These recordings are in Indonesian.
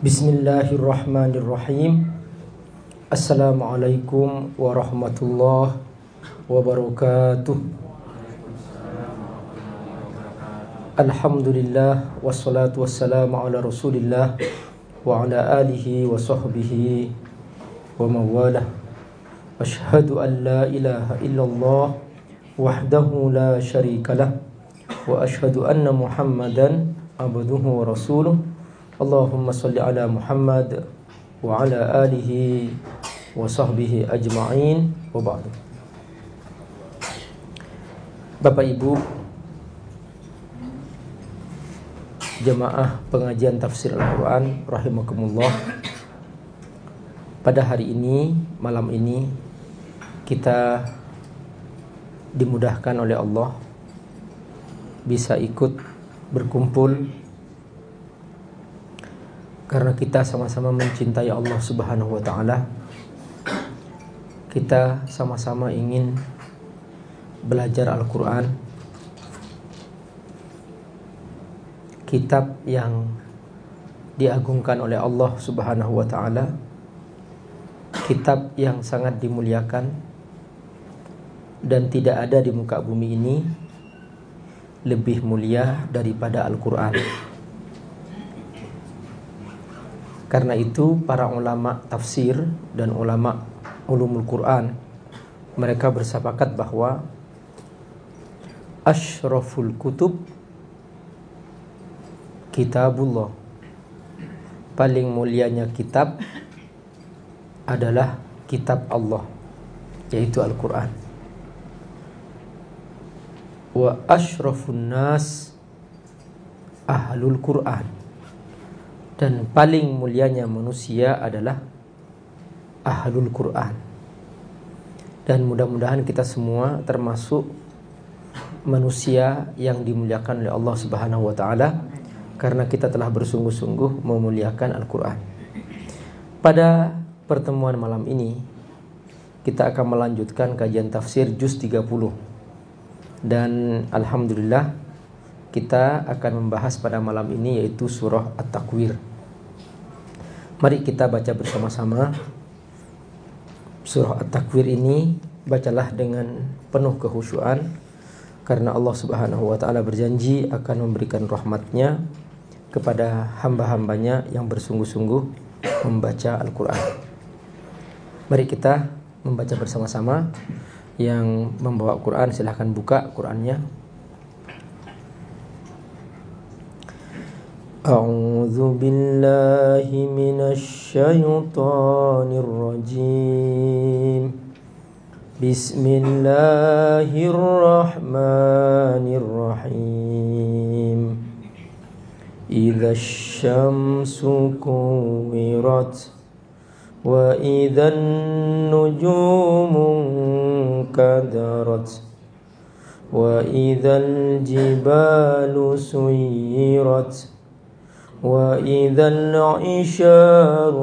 بسم الله الرحمن الرحيم السلام عليكم ورحمة الله وبركاته الحمد لله والصلاة والسلام على رسول الله وعلى آله وصحبه ومواله أشهد أن لا إله إلا الله وحده لا شريك له وأشهد أن محمدا عبده ورسوله Allahumma salli ala Muhammad wa ala alihi wa sahbihi ajma'in wa ba'du. Bapak Ibu jemaah pengajian tafsir Al-Qur'an rahimakumullah. Pada hari ini, malam ini kita dimudahkan oleh Allah bisa ikut berkumpul karena kita sama-sama mencintai Allah Subhanahu wa taala. Kita sama-sama ingin belajar Al-Qur'an. Kitab yang diagungkan oleh Allah Subhanahu wa taala. Kitab yang sangat dimuliakan dan tidak ada di muka bumi ini lebih mulia daripada Al-Qur'an. Karena itu para ulama tafsir dan ulama ulumul Quran mereka bersepakat bahwa asyraful kutub kitabullah. Paling mulianya kitab adalah kitab Allah yaitu Al-Qur'an. Wa asyrafun nas ahlul Qur'an dan paling mulianya manusia adalah ahlul Quran. Dan mudah-mudahan kita semua termasuk manusia yang dimuliakan oleh Allah Subhanahu wa taala karena kita telah bersungguh-sungguh memuliakan Al-Qur'an. Pada pertemuan malam ini kita akan melanjutkan kajian tafsir juz 30. Dan alhamdulillah kita akan membahas pada malam ini yaitu surah At-Takwir. Mari kita baca bersama-sama Surah At-Takwir ini. Bacalah dengan penuh kehusuan Karena Allah subhanahu wa ta'ala berjanji Akan memberikan rahmatnya Kepada hamba-hambanya Yang bersungguh-sungguh Membaca Al-Quran. Mari kita membaca bersama-sama. Yang membawa Quran silahkan buka Qurannya أعوذ بالله من الشيطان الرجيم. بسم الله الرحمن الرحيم. إذا الشمس كورت وإذا النجوم انكدرت وإذا الجبال سيرت وإذا العشار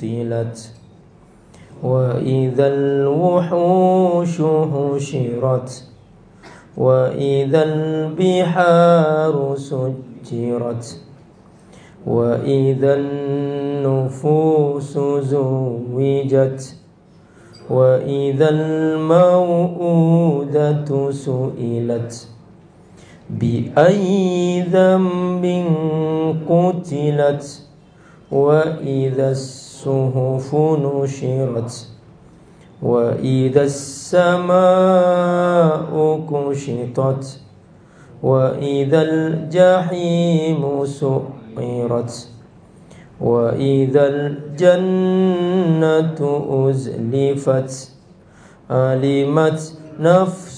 عطلت وإذا الوحوش حشرت وإذا البحار سجرت وإذا النفوس زوجت وإذا الموءودة سئلت. بأي ذنب قتلت وإذا الصحف نشرت وإذا السماء كشطت وإذا الجحيم سعرت وإذا الجنة أزلفت علمت نفس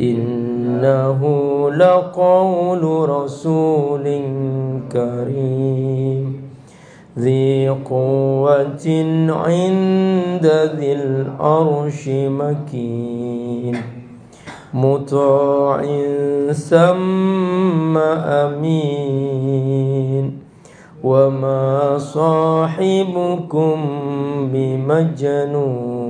إنه لقول رسول كريم. ذي قوة عند ذي الأرش مكين. مطاع ثم أمين. وما صاحبكم بمجنون.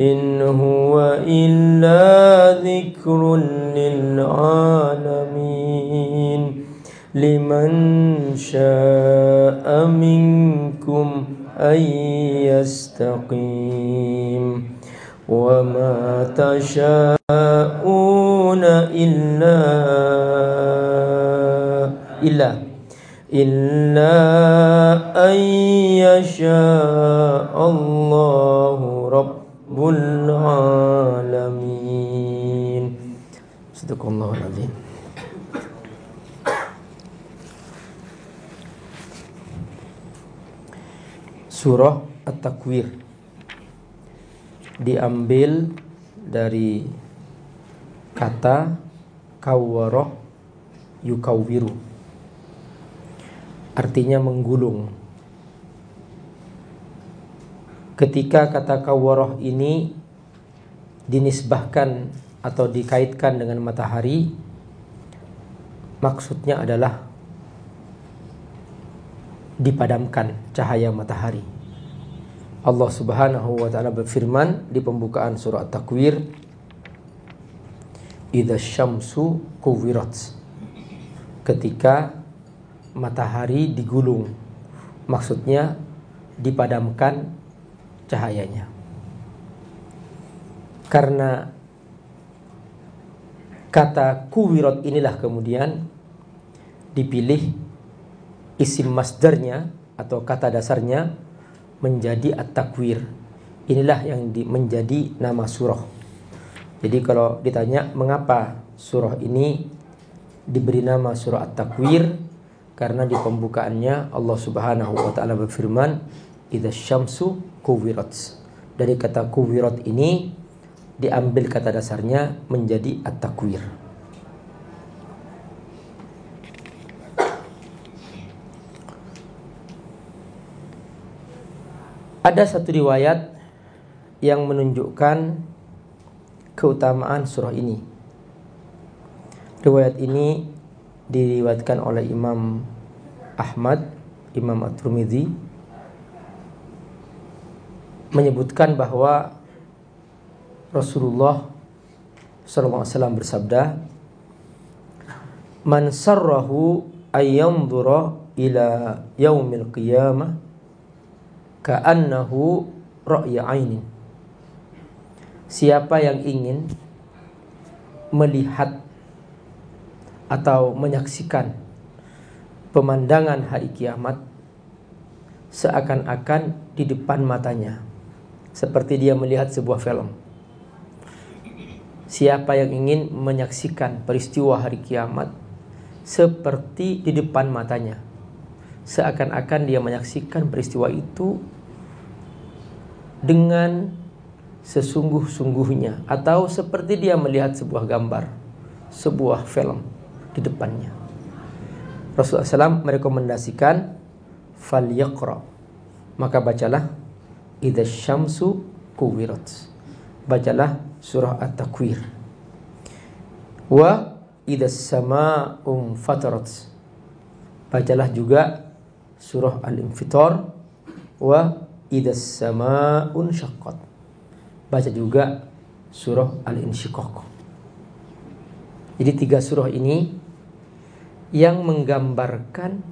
إن هو إلا ذكر للعالمين. لمن شاء منكم أن يستقيم. وما تشاءون إلا إلا إلا أن يشاء الله Rabbul Alamin. Subhanallah Surah At-Takwir. Diambil dari kata kawaroh yukawiru artinya menggulung ketika kata kawaroh ini dinisbahkan atau dikaitkan dengan matahari maksudnya adalah dipadamkan cahaya matahari. Allah Subhanahu wa taala berfirman di pembukaan surah At-Takwir Idza syamsu kuwirat. Ketika matahari digulung maksudnya dipadamkan cahayanya karena kata kuwirat inilah kemudian dipilih isim masdarnya atau kata dasarnya menjadi at-takwir. Inilah yang di, menjadi nama surah. Jadi kalau ditanya mengapa surah ini diberi nama surah at-takwir karena di pembukaannya Allah Subhanahu wa taala berfirman idza syamsu kuwirat. Dari kata kuwirat ini diambil kata dasarnya menjadi at-takwir. Ada satu riwayat yang menunjukkan keutamaan surah ini. Riwayat ini diriwayatkan oleh Imam Ahmad, Imam At-Tirmidzi menyebutkan bahwa Rasulullah SAW bersabda, "Man sarrahu ayyamdura ila yaumil qiyamah ka'annahu ra'ya ainin. Siapa yang ingin melihat atau menyaksikan pemandangan hari kiamat seakan-akan di depan matanya seperti dia melihat sebuah film. Siapa yang ingin menyaksikan peristiwa hari kiamat seperti di depan matanya seakan-akan dia menyaksikan peristiwa itu dengan sesungguh-sungguhnya atau seperti dia melihat sebuah gambar, sebuah film di depannya. Rasulullah SAW merekomendasikan fal. Maka bacalah idza syamsu kuwirat. Bacalah surah At-Takwir. Wa idza samaa'um fatarat. Bacalah juga surah Al-Infitar wa idas samaun syaqqat. Baca juga surah Al-Insyiqaq. Jadi tiga surah ini yang menggambarkan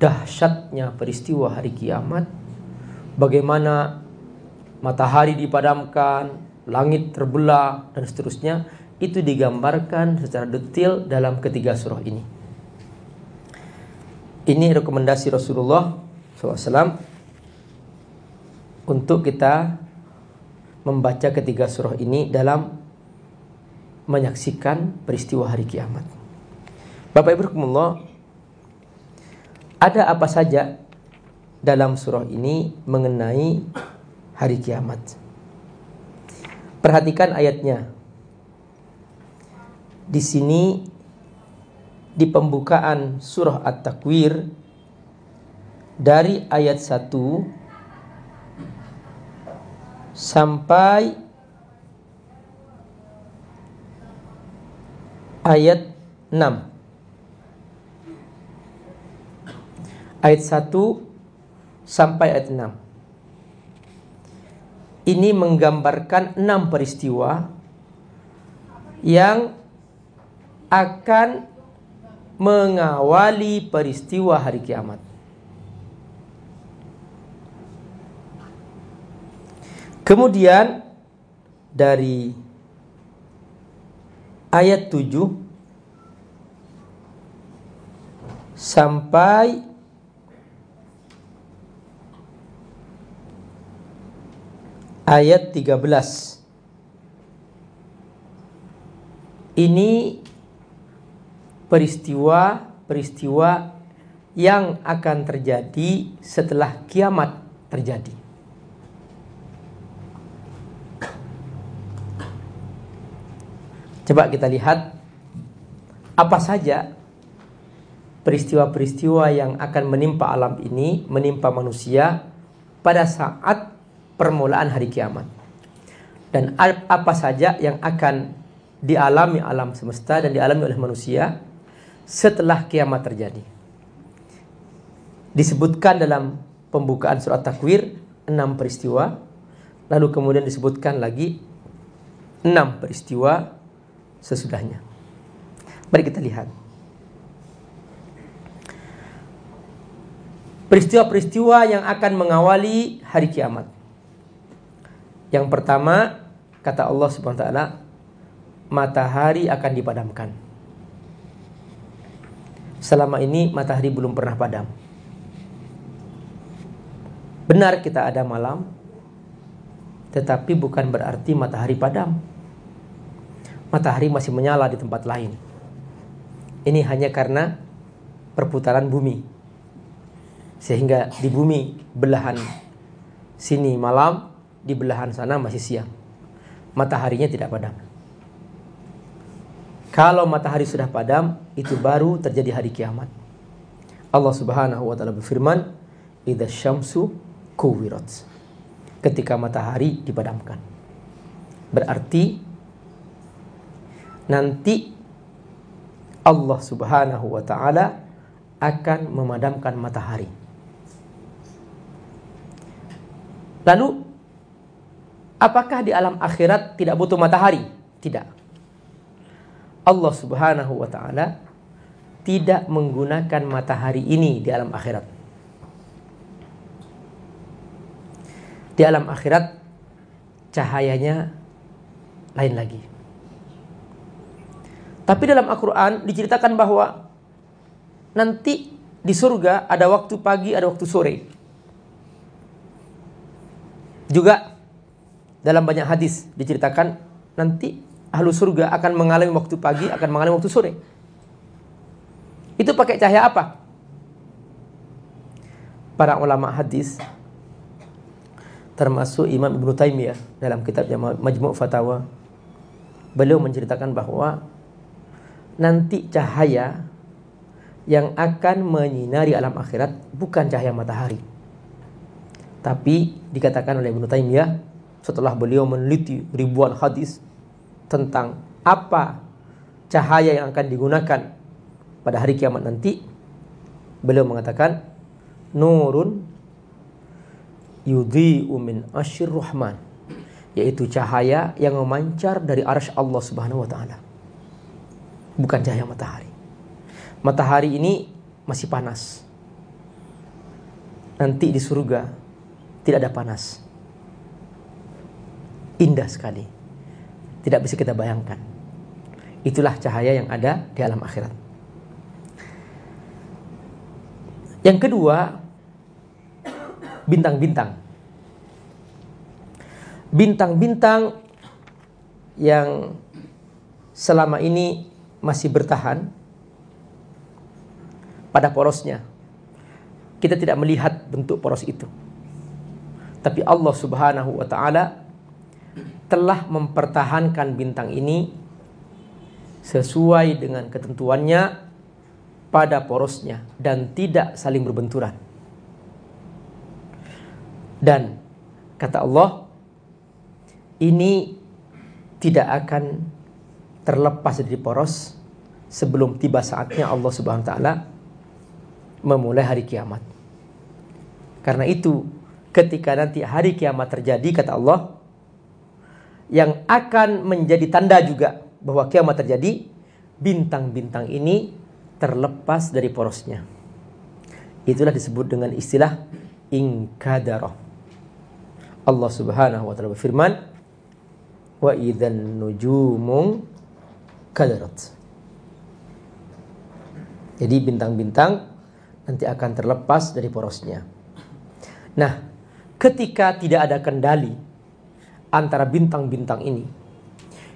dahsyatnya peristiwa hari kiamat, bagaimana matahari dipadamkan, langit terbelah dan seterusnya itu digambarkan secara detail dalam ketiga surah ini. Ini rekomendasi Rasulullah SAW untuk kita membaca ketiga surah ini dalam menyaksikan peristiwa hari kiamat. Bapak Ibu Rahimullah, ada apa saja dalam surah ini mengenai hari kiamat? Perhatikan ayatnya. Di sini di pembukaan surah At-Takwir dari ayat 1 sampai ayat 6. Ayat 1 sampai ayat 6. Ini menggambarkan enam peristiwa yang akan mengawali peristiwa hari kiamat. Kemudian dari ayat 7 sampai ayat 13. Ini peristiwa-peristiwa yang akan terjadi setelah kiamat terjadi. Coba kita lihat apa saja peristiwa-peristiwa yang akan menimpa alam ini, menimpa manusia pada saat permulaan hari kiamat. Dan apa saja yang akan dialami alam semesta dan dialami oleh manusia setelah kiamat terjadi. Disebutkan dalam pembukaan surat takwir enam peristiwa, lalu kemudian disebutkan lagi enam peristiwa sesudahnya. Mari kita lihat. Peristiwa-peristiwa yang akan mengawali hari kiamat. Yang pertama, kata Allah Subhanahu wa taala, matahari akan dipadamkan. Selama ini matahari belum pernah padam. Benar kita ada malam, tetapi bukan berarti matahari padam matahari masih menyala di tempat lain. Ini hanya karena perputaran bumi. Sehingga di bumi belahan sini malam, di belahan sana masih siang. Mataharinya tidak padam. Kalau matahari sudah padam, itu baru terjadi hari kiamat. Allah Subhanahu wa taala berfirman, "Idza syamsu kuwirat." Ketika matahari dipadamkan. Berarti nanti Allah Subhanahu wa taala akan memadamkan matahari. Lalu apakah di alam akhirat tidak butuh matahari? Tidak. Allah Subhanahu wa taala tidak menggunakan matahari ini di alam akhirat. Di alam akhirat cahayanya lain lagi. Tapi dalam Al-Quran diceritakan bahwa nanti di surga ada waktu pagi, ada waktu sore. Juga dalam banyak hadis diceritakan nanti ahlu surga akan mengalami waktu pagi, akan mengalami waktu sore. Itu pakai cahaya apa? Para ulama hadis termasuk Imam Ibnu Taimiyah dalam kitabnya Majmu' Fatawa beliau menceritakan bahwa nanti cahaya yang akan menyinari alam akhirat bukan cahaya matahari. Tapi dikatakan oleh Ibnu Taimiyah setelah beliau meneliti ribuan hadis tentang apa cahaya yang akan digunakan pada hari kiamat nanti, beliau mengatakan nurun yudhi'u min asyir rahman yaitu cahaya yang memancar dari arsy Allah Subhanahu wa taala bukan cahaya matahari. Matahari ini masih panas. Nanti di surga tidak ada panas. Indah sekali. Tidak bisa kita bayangkan. Itulah cahaya yang ada di alam akhirat. Yang kedua, bintang-bintang. bintang-bintang yang selama ini masih bertahan pada porosnya. Kita tidak melihat bentuk poros itu. Tapi Allah Subhanahu wa taala telah mempertahankan bintang ini sesuai dengan ketentuannya pada porosnya dan tidak saling berbenturan. Dan kata Allah, ini tidak akan terlepas dari poros sebelum tiba saatnya Allah Subhanahu wa taala memulai hari kiamat. Karena itu, ketika nanti hari kiamat terjadi kata Allah, yang akan menjadi tanda juga bahwa kiamat terjadi, bintang-bintang ini terlepas dari porosnya. Itulah disebut dengan istilah ingkadarah. Allah Subhanahu wa taala berfirman, "Wa idzan nujumu kadarat." Jadi bintang-bintang nanti akan terlepas dari porosnya. Nah, ketika tidak ada kendali antara bintang-bintang ini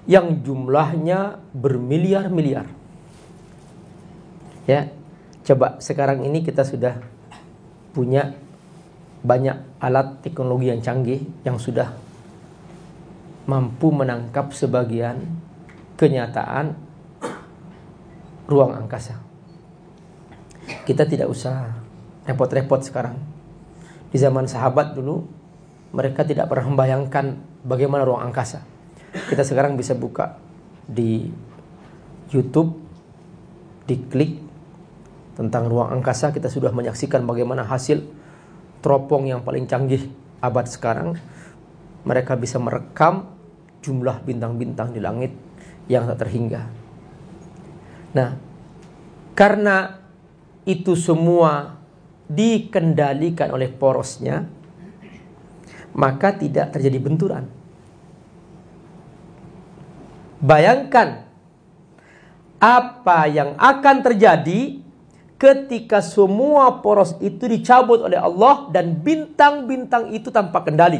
yang jumlahnya bermiliar-miliar Ya, coba sekarang ini kita sudah punya banyak alat teknologi yang canggih yang sudah mampu menangkap sebagian kenyataan ruang angkasa. Kita tidak usah repot-repot sekarang. Di zaman sahabat dulu mereka tidak pernah membayangkan bagaimana ruang angkasa. Kita sekarang bisa buka di YouTube, diklik tentang ruang angkasa kita sudah menyaksikan bagaimana hasil teropong yang paling canggih abad sekarang mereka bisa merekam jumlah bintang-bintang di langit yang tak terhingga. Nah, karena itu semua dikendalikan oleh porosnya, maka tidak terjadi benturan. Bayangkan apa yang akan terjadi ketika semua poros itu dicabut oleh Allah dan bintang-bintang itu tanpa kendali,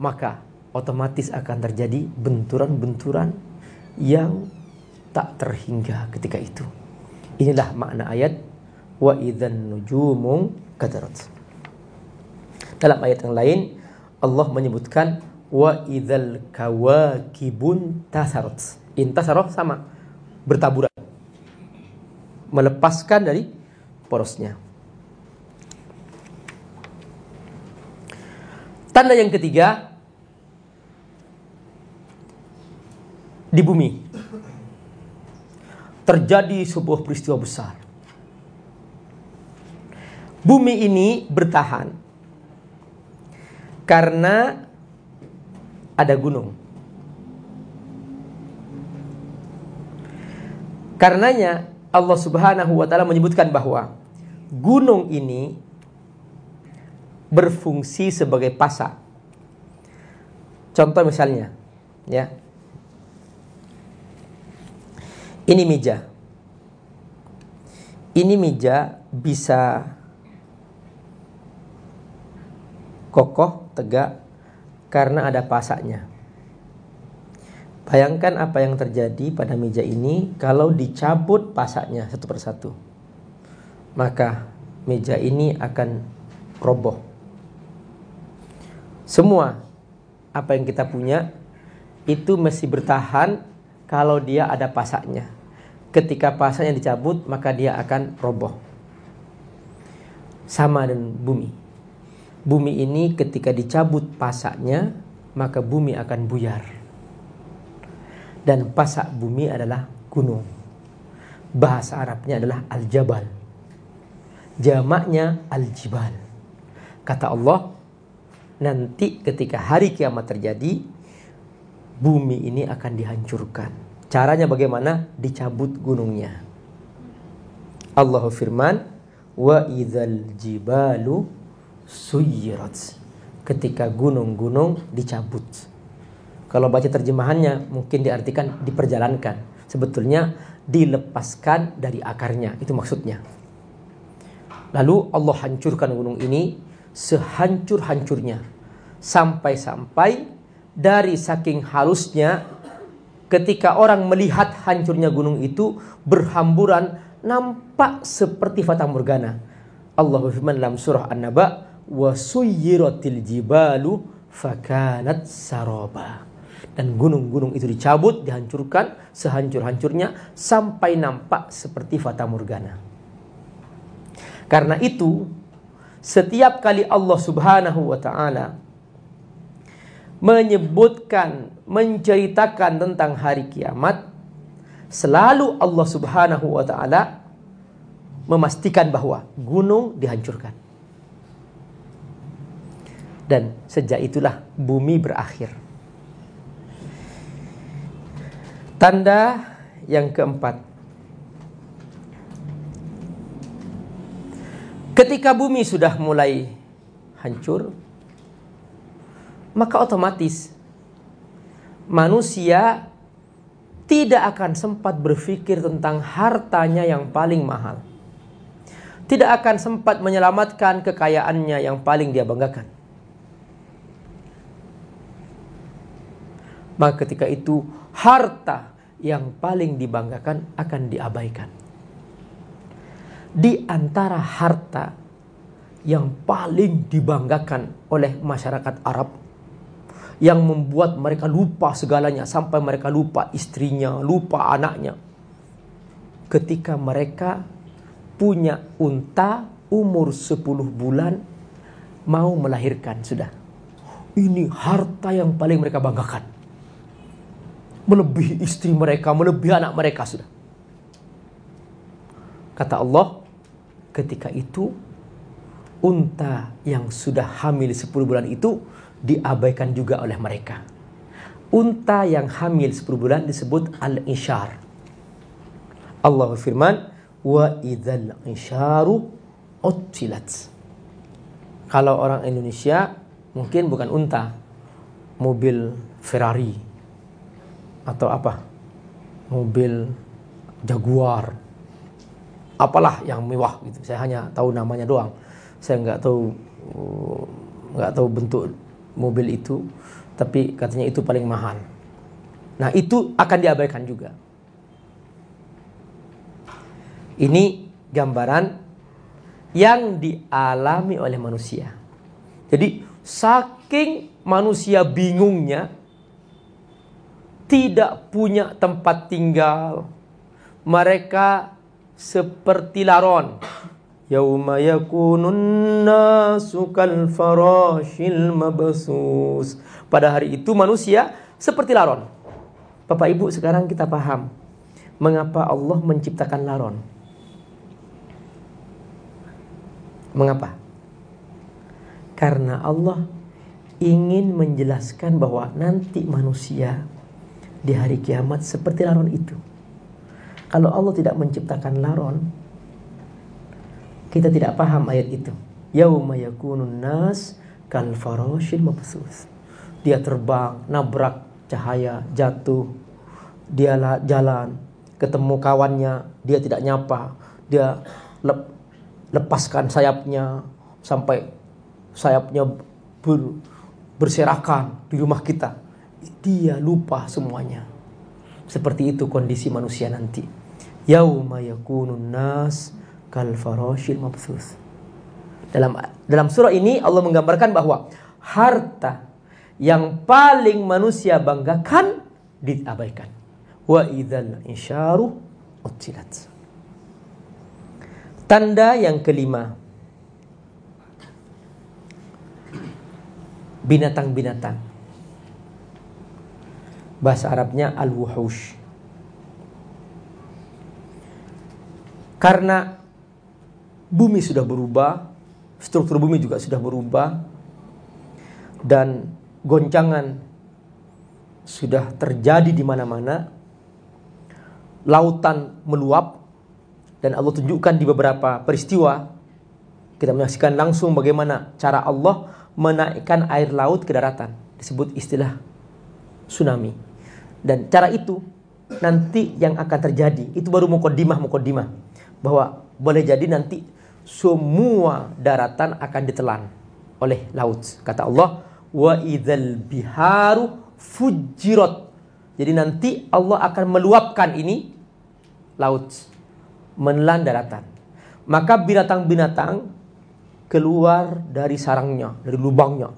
maka otomatis akan terjadi benturan-benturan yang tak terhingga ketika itu. Inilah makna ayat wa idzan nujumu kadarat. Dalam ayat yang lain Allah menyebutkan wa idzal kawakibun tasarat. Intasarat sama bertaburan melepaskan dari porosnya. Tanda yang ketiga di bumi terjadi sebuah peristiwa besar. Bumi ini bertahan karena ada gunung. Karenanya Allah Subhanahu wa taala menyebutkan bahwa gunung ini berfungsi sebagai pasak. Contoh misalnya, ya. Ini meja. Ini meja bisa kokoh, tegak karena ada pasaknya. Bayangkan apa yang terjadi pada meja ini kalau dicabut pasaknya satu persatu. Maka meja ini akan roboh. Semua apa yang kita punya itu masih bertahan kalau dia ada pasaknya. Ketika pasaknya dicabut, maka dia akan roboh. Sama dengan bumi. Bumi ini ketika dicabut pasaknya, maka bumi akan buyar dan pasak bumi adalah gunung. Bahasa Arabnya adalah al-jabal. Jamaknya al-jibal. Kata Allah, nanti ketika hari kiamat terjadi, bumi ini akan dihancurkan. Caranya bagaimana? Dicabut gunungnya. Allah firman, wa idzal jibalu suyirat. Ketika gunung-gunung dicabut kalau baca terjemahannya mungkin diartikan diperjalankan. Sebetulnya dilepaskan dari akarnya. Itu maksudnya. Lalu Allah hancurkan gunung ini sehancur-hancurnya. Sampai-sampai dari saking halusnya ketika orang melihat hancurnya gunung itu berhamburan nampak seperti fata morgana. Allah berfirman dalam surah An-Naba, "Wa suyyiratil jibalu fakanat saraba." Dan gunung-gunung itu dicabut, dihancurkan sehancur-hancurnya sampai nampak seperti fata morgana. Karena itu, setiap kali Allah Subhanahu wa taala menyebutkan, menceritakan tentang hari kiamat, selalu Allah Subhanahu wa taala memastikan bahwa gunung dihancurkan. Dan sejak itulah bumi berakhir. Tanda yang keempat. Ketika bumi sudah mulai hancur, maka otomatis manusia tidak akan sempat berpikir tentang hartanya yang paling mahal. Tidak akan sempat menyelamatkan kekayaannya yang paling dia banggakan. Maka ketika itu harta yang paling dibanggakan akan diabaikan. Di antara harta yang paling dibanggakan oleh masyarakat Arab yang membuat mereka lupa segalanya sampai mereka lupa istrinya, lupa anaknya. Ketika mereka punya unta umur 10 bulan mau melahirkan sudah. Ini harta yang paling mereka banggakan. Melebihi istri mereka, melebihi anak mereka sudah. Kata Allah, ketika itu unta yang sudah hamil 10 bulan itu diabaikan juga oleh mereka. Unta yang hamil 10 bulan disebut al-ishar. Allah berfirman, "Wa idzal isharu utilat." Kalau orang Indonesia mungkin bukan unta, mobil Ferrari atau apa? Mobil Jaguar. Apalah yang mewah gitu. Saya hanya tahu namanya doang. Saya nggak tahu nggak tahu bentuk mobil itu, tapi katanya itu paling mahal. Nah, itu akan diabaikan juga. Ini gambaran yang dialami oleh manusia. Jadi, saking manusia bingungnya, tidak punya tempat tinggal, mereka seperti laron Yauma yakunun nasu kal farashil mabsus. Pada hari itu manusia seperti laron. Bapak Ibu sekarang kita paham mengapa Allah menciptakan laron. Mengapa? Karena Allah ingin menjelaskan bahwa nanti manusia di hari kiamat seperti laron itu. Kalau Allah tidak menciptakan laron, kita tidak paham ayat itu. Yauma yakunun nas kal farashil mabsus. Dia terbang, nabrak cahaya, jatuh. Dia jalan, ketemu kawannya, dia tidak nyapa. Dia lep, lepaskan sayapnya sampai sayapnya ber, berserakan di rumah kita. Dia lupa semuanya. Seperti itu kondisi manusia nanti. Yauma yakunun nas kal farashil mabsus. Dalam dalam surah ini Allah menggambarkan bahwa harta yang paling manusia banggakan diabaikan. Wa idzal insyaru utilat. Tanda yang kelima. Binatang-binatang. Bahasa Arabnya al-wuhush. Karena bumi sudah berubah, struktur bumi juga sudah berubah, dan goncangan sudah terjadi di mana-mana. Lautan meluap, dan Allah tunjukkan di beberapa peristiwa. Kita menyaksikan langsung bagaimana cara Allah menaikkan air laut ke daratan. Disebut istilah tsunami. Dan cara itu nanti yang akan terjadi. Itu baru mukodimah mukodimah bahwa boleh jadi nanti semua daratan akan ditelan oleh laut. Kata Allah, wa idzal biharu fujirat. Jadi nanti Allah akan meluapkan ini laut menelan daratan. Maka binatang-binatang keluar dari sarangnya, dari lubangnya.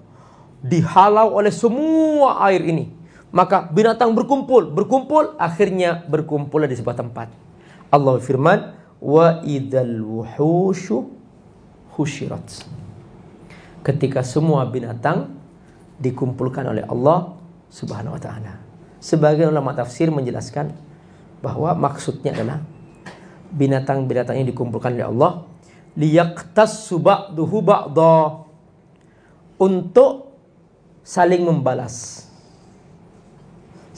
Dihalau oleh semua air ini. Maka binatang berkumpul, berkumpul, akhirnya berkumpul di sebuah tempat. Allah firman, wa idal wuhushu husyirat. Ketika semua binatang dikumpulkan oleh Allah Subhanahu wa taala. Sebagian ulama tafsir menjelaskan bahwa maksudnya adalah binatang-binatang yang dikumpulkan oleh Allah liyaqtassu ba'duhu ba'da untuk saling membalas.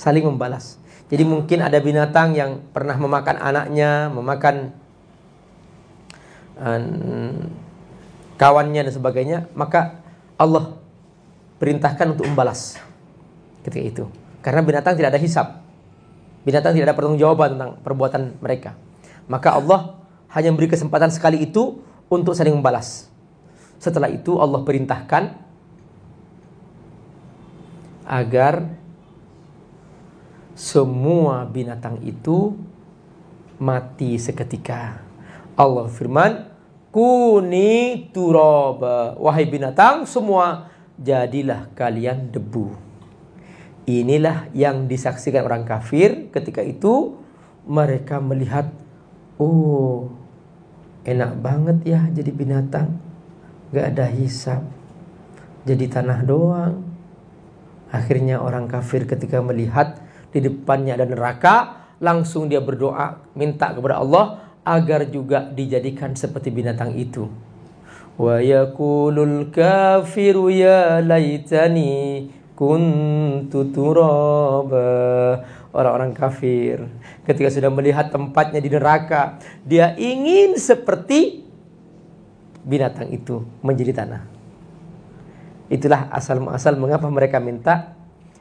Saling membalas. Jadi mungkin ada binatang yang pernah memakan anaknya, memakan kawannya dan sebagainya, maka Allah perintahkan untuk membalas ketika itu. Karena binatang tidak ada hisap. Binatang tidak ada pertanggungjawaban tentang perbuatan mereka. Maka Allah hanya memberi kesempatan sekali itu untuk saling membalas. Setelah itu Allah perintahkan agar semua binatang itu mati seketika. Allah firman, Kuni turoba. Wahai binatang, semua jadilah kalian debu. Inilah yang disaksikan orang kafir ketika itu mereka melihat, oh enak banget ya jadi binatang. Gak ada hisap. Jadi tanah doang. Akhirnya orang kafir ketika melihat di depannya ada neraka, langsung dia berdoa minta kepada Allah agar juga dijadikan seperti binatang itu. Wa yaqulul kafiru ya laitani kuntu turaba. Orang-orang kafir ketika sudah melihat tempatnya di neraka, dia ingin seperti binatang itu menjadi tanah. Itulah asal muasal mengapa mereka minta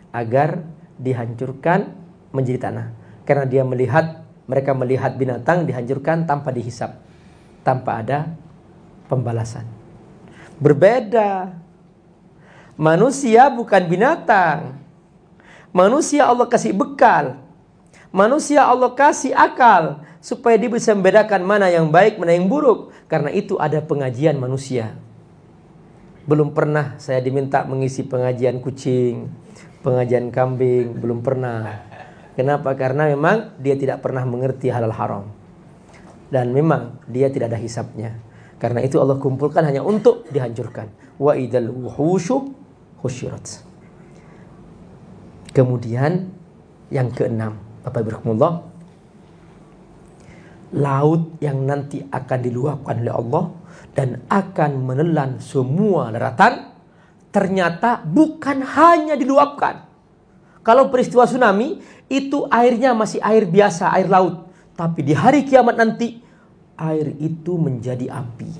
agar dihancurkan menjadi tanah. Karena dia melihat mereka melihat binatang dihancurkan tanpa dihisap, tanpa ada pembalasan. Berbeda. Manusia bukan binatang. Manusia Allah kasih bekal. Manusia Allah kasih akal supaya dia bisa membedakan mana yang baik, mana yang buruk. Karena itu ada pengajian manusia. Belum pernah saya diminta mengisi pengajian kucing, pengajian kambing, belum pernah. Kenapa? Karena memang dia tidak pernah mengerti halal haram. Dan memang dia tidak ada hisapnya. Karena itu Allah kumpulkan hanya untuk dihancurkan. Wa idal wuhushu husyirat. Kemudian yang keenam, Bapak Ibu laut yang nanti akan diluapkan oleh Allah dan akan menelan semua daratan ternyata bukan hanya diluapkan. Kalau peristiwa tsunami itu airnya masih air biasa, air laut. Tapi di hari kiamat nanti air itu menjadi api.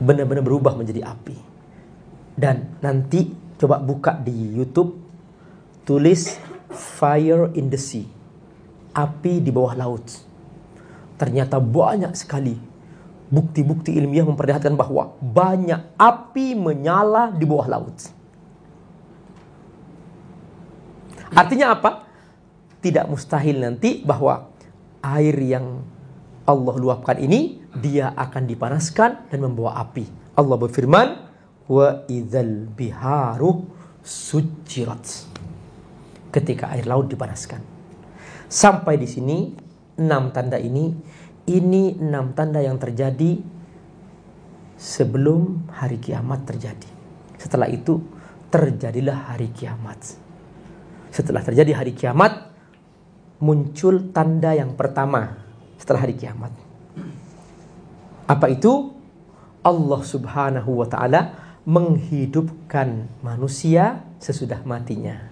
Benar-benar berubah menjadi api. Dan nanti coba buka di YouTube tulis fire in the sea. Api di bawah laut. Ternyata banyak sekali bukti-bukti ilmiah memperlihatkan bahwa banyak api menyala di bawah laut. Artinya apa? Tidak mustahil nanti bahwa air yang Allah luapkan ini dia akan dipanaskan dan membawa api. Allah berfirman, "Wa idzal biharu sujirat." Ketika air laut dipanaskan. Sampai di sini enam tanda ini ini enam tanda yang terjadi sebelum hari kiamat terjadi. Setelah itu terjadilah hari kiamat. Setelah terjadi hari kiamat, muncul tanda yang pertama setelah hari kiamat. Apa itu? Allah Subhanahu wa taala menghidupkan manusia sesudah matinya.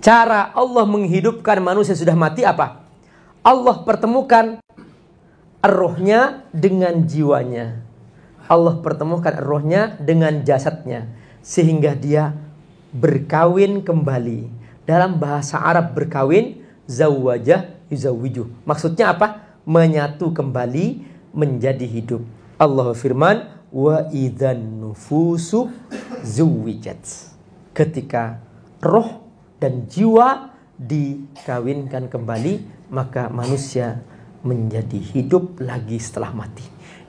Cara Allah menghidupkan manusia sudah mati apa? Allah pertemukan rohnya dengan jiwanya. Allah pertemukan rohnya dengan jasadnya sehingga dia berkawin kembali. Dalam bahasa Arab berkawin zawajah yuzawiju. Maksudnya apa? Menyatu kembali menjadi hidup. Allah firman wa idzan nufusu zuwijat. Ketika roh dan jiwa dikawinkan kembali, maka manusia menjadi hidup lagi setelah mati.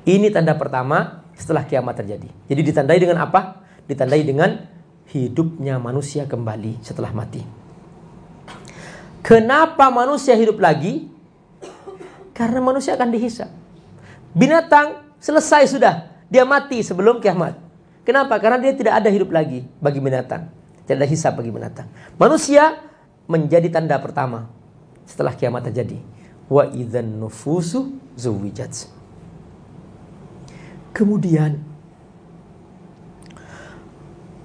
Ini tanda pertama setelah kiamat terjadi. Jadi ditandai dengan apa? Ditandai dengan hidupnya manusia kembali setelah mati. Kenapa manusia hidup lagi? Karena manusia akan dihisap. Binatang selesai sudah, dia mati sebelum kiamat. Kenapa? Karena dia tidak ada hidup lagi bagi binatang. Tidak ada hisap bagi binatang. Manusia menjadi tanda pertama setelah kiamat terjadi. Wa idzan nufusu zuwijat. Kemudian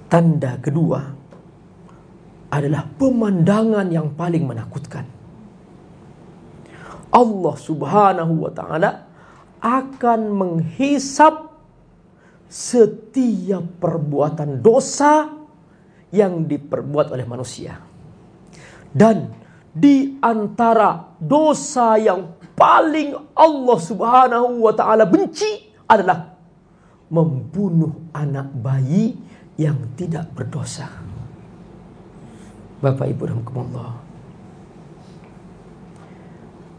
tanda kedua adalah pemandangan yang paling menakutkan. Allah Subhanahu wa taala akan menghisap setiap perbuatan dosa yang diperbuat oleh manusia. Dan di antara dosa yang paling Allah Subhanahu wa taala benci adalah membunuh anak bayi yang tidak berdosa. Bapak Ibu rahmatullah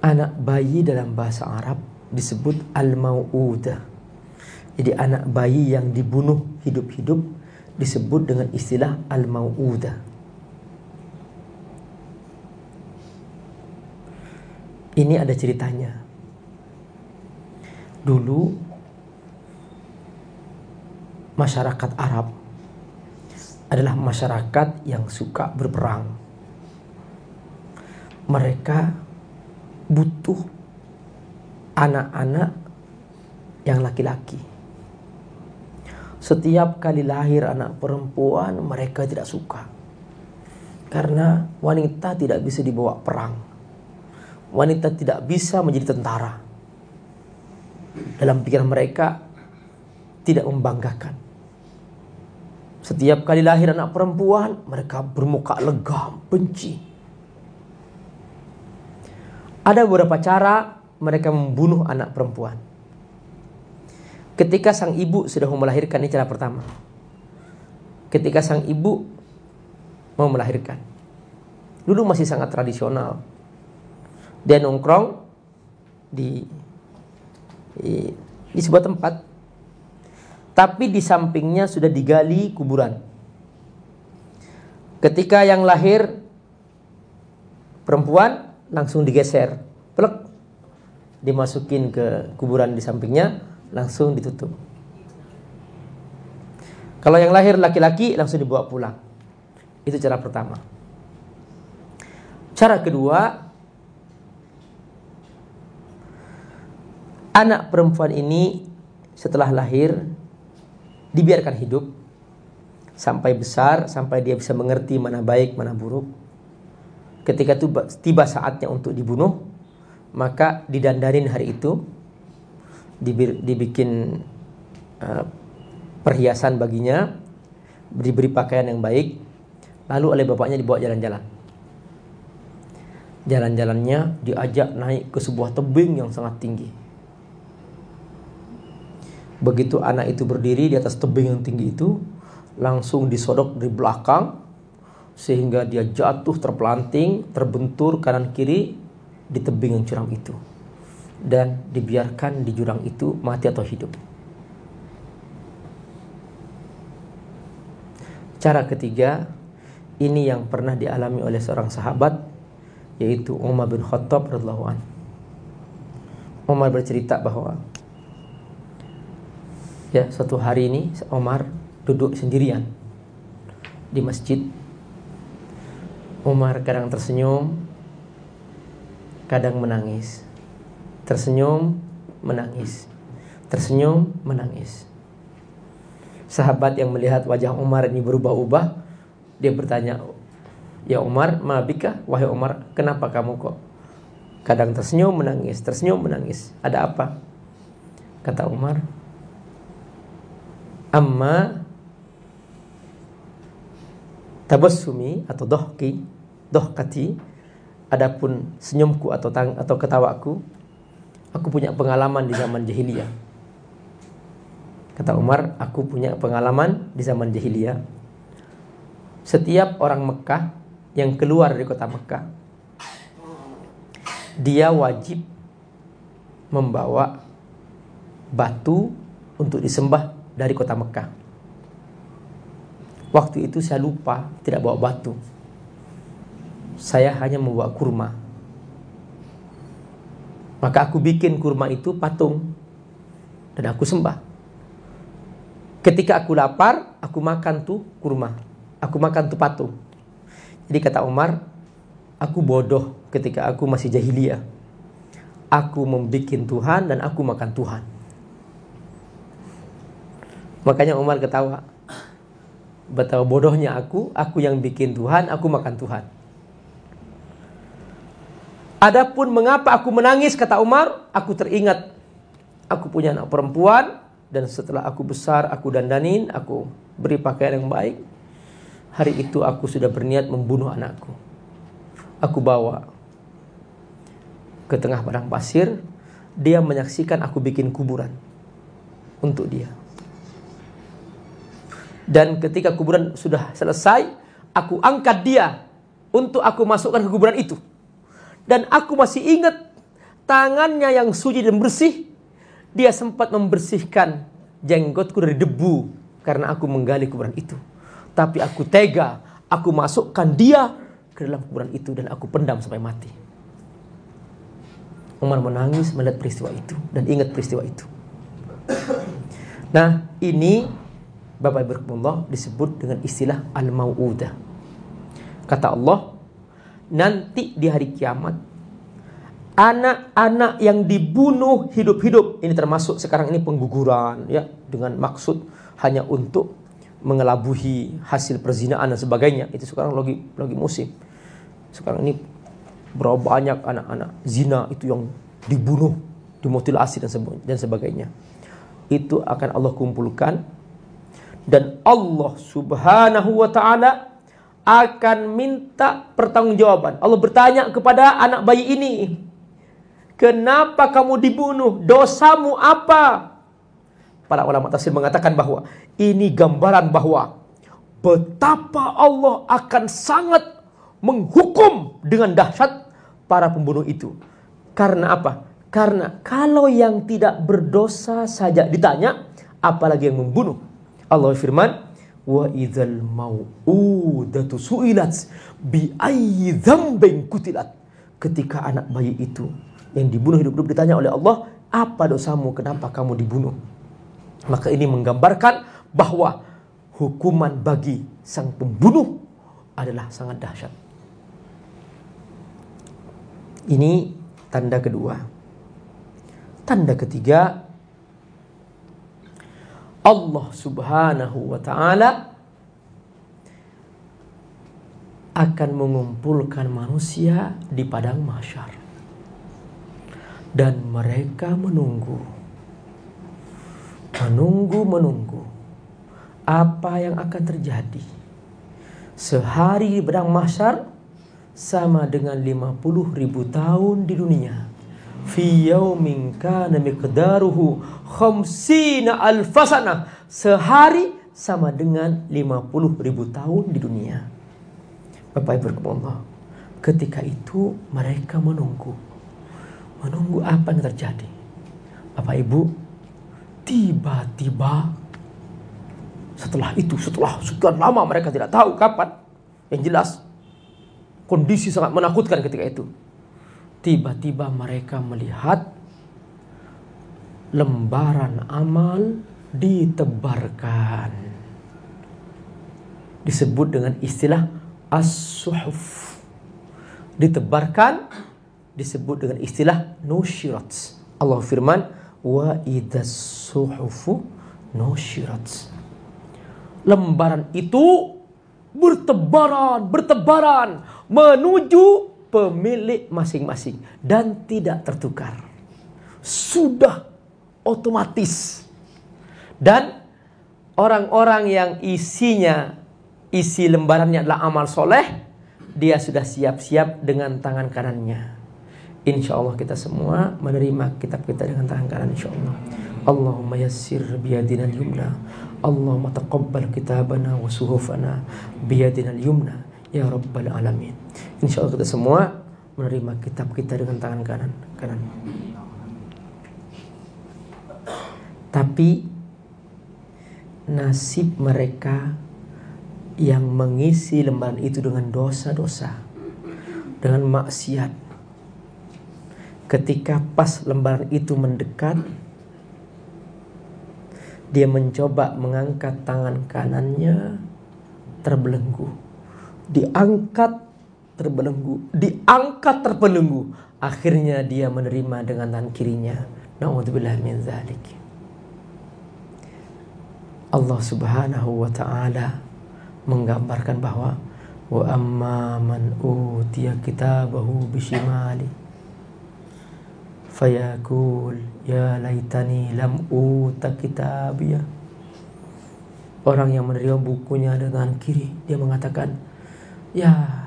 anak bayi dalam bahasa Arab disebut al-mau'udah. Jadi anak bayi yang dibunuh hidup-hidup disebut dengan istilah al-mau'udah. Ini ada ceritanya. Dulu masyarakat Arab adalah masyarakat yang suka berperang. Mereka butuh anak-anak yang laki-laki. Setiap kali lahir anak perempuan mereka tidak suka. Karena wanita tidak bisa dibawa perang. Wanita tidak bisa menjadi tentara. Dalam pikiran mereka tidak membanggakan. Setiap kali lahir anak perempuan mereka bermuka legam, benci. Ada beberapa cara mereka membunuh anak perempuan. Ketika sang ibu sudah mau melahirkan, ini cara pertama. Ketika sang ibu mau melahirkan. Dulu masih sangat tradisional. Dia nongkrong di, di, di sebuah tempat. Tapi di sampingnya sudah digali kuburan. Ketika yang lahir perempuan, langsung digeser, plek, dimasukin ke kuburan di sampingnya, langsung ditutup. Kalau yang lahir laki-laki langsung dibawa pulang. Itu cara pertama. Cara kedua, anak perempuan ini setelah lahir dibiarkan hidup sampai besar, sampai dia bisa mengerti mana baik, mana buruk. Ketika itu tiba saatnya untuk dibunuh maka didandarin hari itu dibikin uh, perhiasan baginya diberi pakaian yang baik lalu oleh bapaknya dibawa jalan-jalan. Jalan-jalannya diajak naik ke sebuah tebing yang sangat tinggi begitu anak itu berdiri di atas tebing yang tinggi itu langsung disodok dari belakang sehingga dia jatuh terpelanting, terbentur kanan kiri di tebing yang curam itu dan dibiarkan di jurang itu mati atau hidup. Cara ketiga ini yang pernah dialami oleh seorang sahabat yaitu Umar bin Khattab radhiallahu an. Umar bercerita bahwa ya suatu hari ini Umar duduk sendirian di masjid Umar kadang tersenyum, kadang menangis. Tersenyum, menangis. Tersenyum, menangis. Sahabat yang melihat wajah Umar ini berubah-ubah, dia bertanya, "Ya Umar, mabika, wahai Umar, kenapa kamu kok kadang tersenyum, menangis, tersenyum, menangis? Ada apa?" Kata Umar, "Amma tabassumi atau dohki dohkati adapun senyumku atau tang atau ketawaku aku punya pengalaman di zaman jahiliyah Kata Umar, aku punya pengalaman di zaman jahiliyah. Setiap orang Mekah yang keluar dari kota Mekah, dia wajib membawa batu untuk disembah dari kota Mekah. Waktu itu saya lupa tidak bawa batu. Saya hanya membawa kurma. Maka aku bikin kurma itu patung dan aku sembah. Ketika aku lapar, aku makan tuh kurma. Aku makan tuh patung. Jadi kata Umar, aku bodoh ketika aku masih jahiliyah. Aku membuat Tuhan dan aku makan Tuhan. Makanya Umar ketawa. Betapa bodohnya aku, aku yang bikin Tuhan, aku makan Tuhan. Adapun mengapa aku menangis kata Umar, aku teringat aku punya anak perempuan dan setelah aku besar, aku dandanin, aku beri pakaian yang baik. Hari itu aku sudah berniat membunuh anakku. Aku bawa ke tengah padang pasir. Dia menyaksikan aku bikin kuburan untuk dia. Dan ketika kuburan sudah selesai, aku angkat dia untuk aku masukkan ke kuburan itu. Dan aku masih ingat tangannya yang suci dan bersih dia sempat membersihkan jenggotku dari debu karena aku menggali kuburan itu. Tapi aku tega, aku masukkan dia ke dalam kuburan itu dan aku pendam sampai mati. Umar menangis melihat peristiwa itu dan ingat peristiwa itu. Nah, ini Bapak Ibu Allah disebut dengan istilah al-mau'udah. Kata Allah, nanti di hari kiamat anak-anak yang dibunuh hidup-hidup ini termasuk sekarang ini pengguguran ya dengan maksud hanya untuk mengelabuhi hasil perzinaan dan sebagainya. Itu sekarang lagi lagi musim. Sekarang ini berapa banyak anak-anak zina itu yang dibunuh dimutilasi dan sebagainya. Itu akan Allah kumpulkan dan Allah Subhanahu wa taala akan minta pertanggungjawaban. Allah bertanya kepada anak bayi ini, Kenapa kamu dibunuh? Dosamu apa? Para ulama tafsir mengatakan bahwa ini gambaran bahwa betapa Allah akan sangat menghukum dengan dahsyat para pembunuh itu. Karena apa? Karena kalau yang tidak berdosa saja ditanya, apalagi yang membunuh. Allah firman, wa idzal mau'udatu su'ilat bi ayyi dzambin kutilat. Ketika anak bayi itu yang dibunuh hidup-hidup ditanya oleh Allah, apa dosamu? Kenapa kamu dibunuh? Maka ini menggambarkan bahwa hukuman bagi sang pembunuh adalah sangat dahsyat. Ini tanda kedua. Tanda ketiga, Allah Subhanahu wa taala akan mengumpulkan manusia di padang mahsyar. Dan mereka menunggu menunggu menunggu apa yang akan terjadi. Sehari di padang mahsyar sama dengan 50 ribu tahun di dunia fi yaumin kana miqdaruhu khamsina alfasana sehari sama dengan 50 ribu tahun di dunia Bapak Ibu Allah ketika itu mereka menunggu menunggu apa yang terjadi. Bapak Ibu, tiba-tiba setelah itu, setelah sekian lama mereka tidak tahu kapan, yang jelas kondisi sangat menakutkan ketika itu. Tiba-tiba mereka melihat lembaran amal ditebarkan. Disebut dengan istilah as-suhuf. Ditebarkan disebut dengan istilah nushirat. Allah firman, wa idas suhufu nushirat. Lembaran itu bertebaran, bertebaran menuju pemilik masing-masing dan tidak tertukar. Sudah otomatis. Dan orang-orang yang isinya isi lembarannya adalah amal soleh, dia sudah siap-siap dengan tangan kanannya Insya Allah kita semua menerima kitab kita dengan tangan kanan insya Allah. Allahumma yassir biyadina al-yumna Allahumma taqabbal kitabana wa suhufana biyadina al-yumna ya rabbal alamin insyaallah kita semua menerima kitab kita dengan tangan kanan kanan tapi nasib mereka yang mengisi lembaran itu dengan dosa-dosa dengan maksiat ketika pas lembaran itu mendekat dia mencoba mengangkat tangan kanannya terbelenggu. Diangkat terbelenggu, diangkat terbelenggu. Akhirnya dia menerima dengan tangan kirinya. Nauzubillah min zalik. Allah Subhanahu wa taala menggambarkan bahwa wa amma man utiya kitabahu bishimali fayakul ya laitani lam uta kitabiyah orang yang menerima bukunya dengan kiri dia mengatakan ya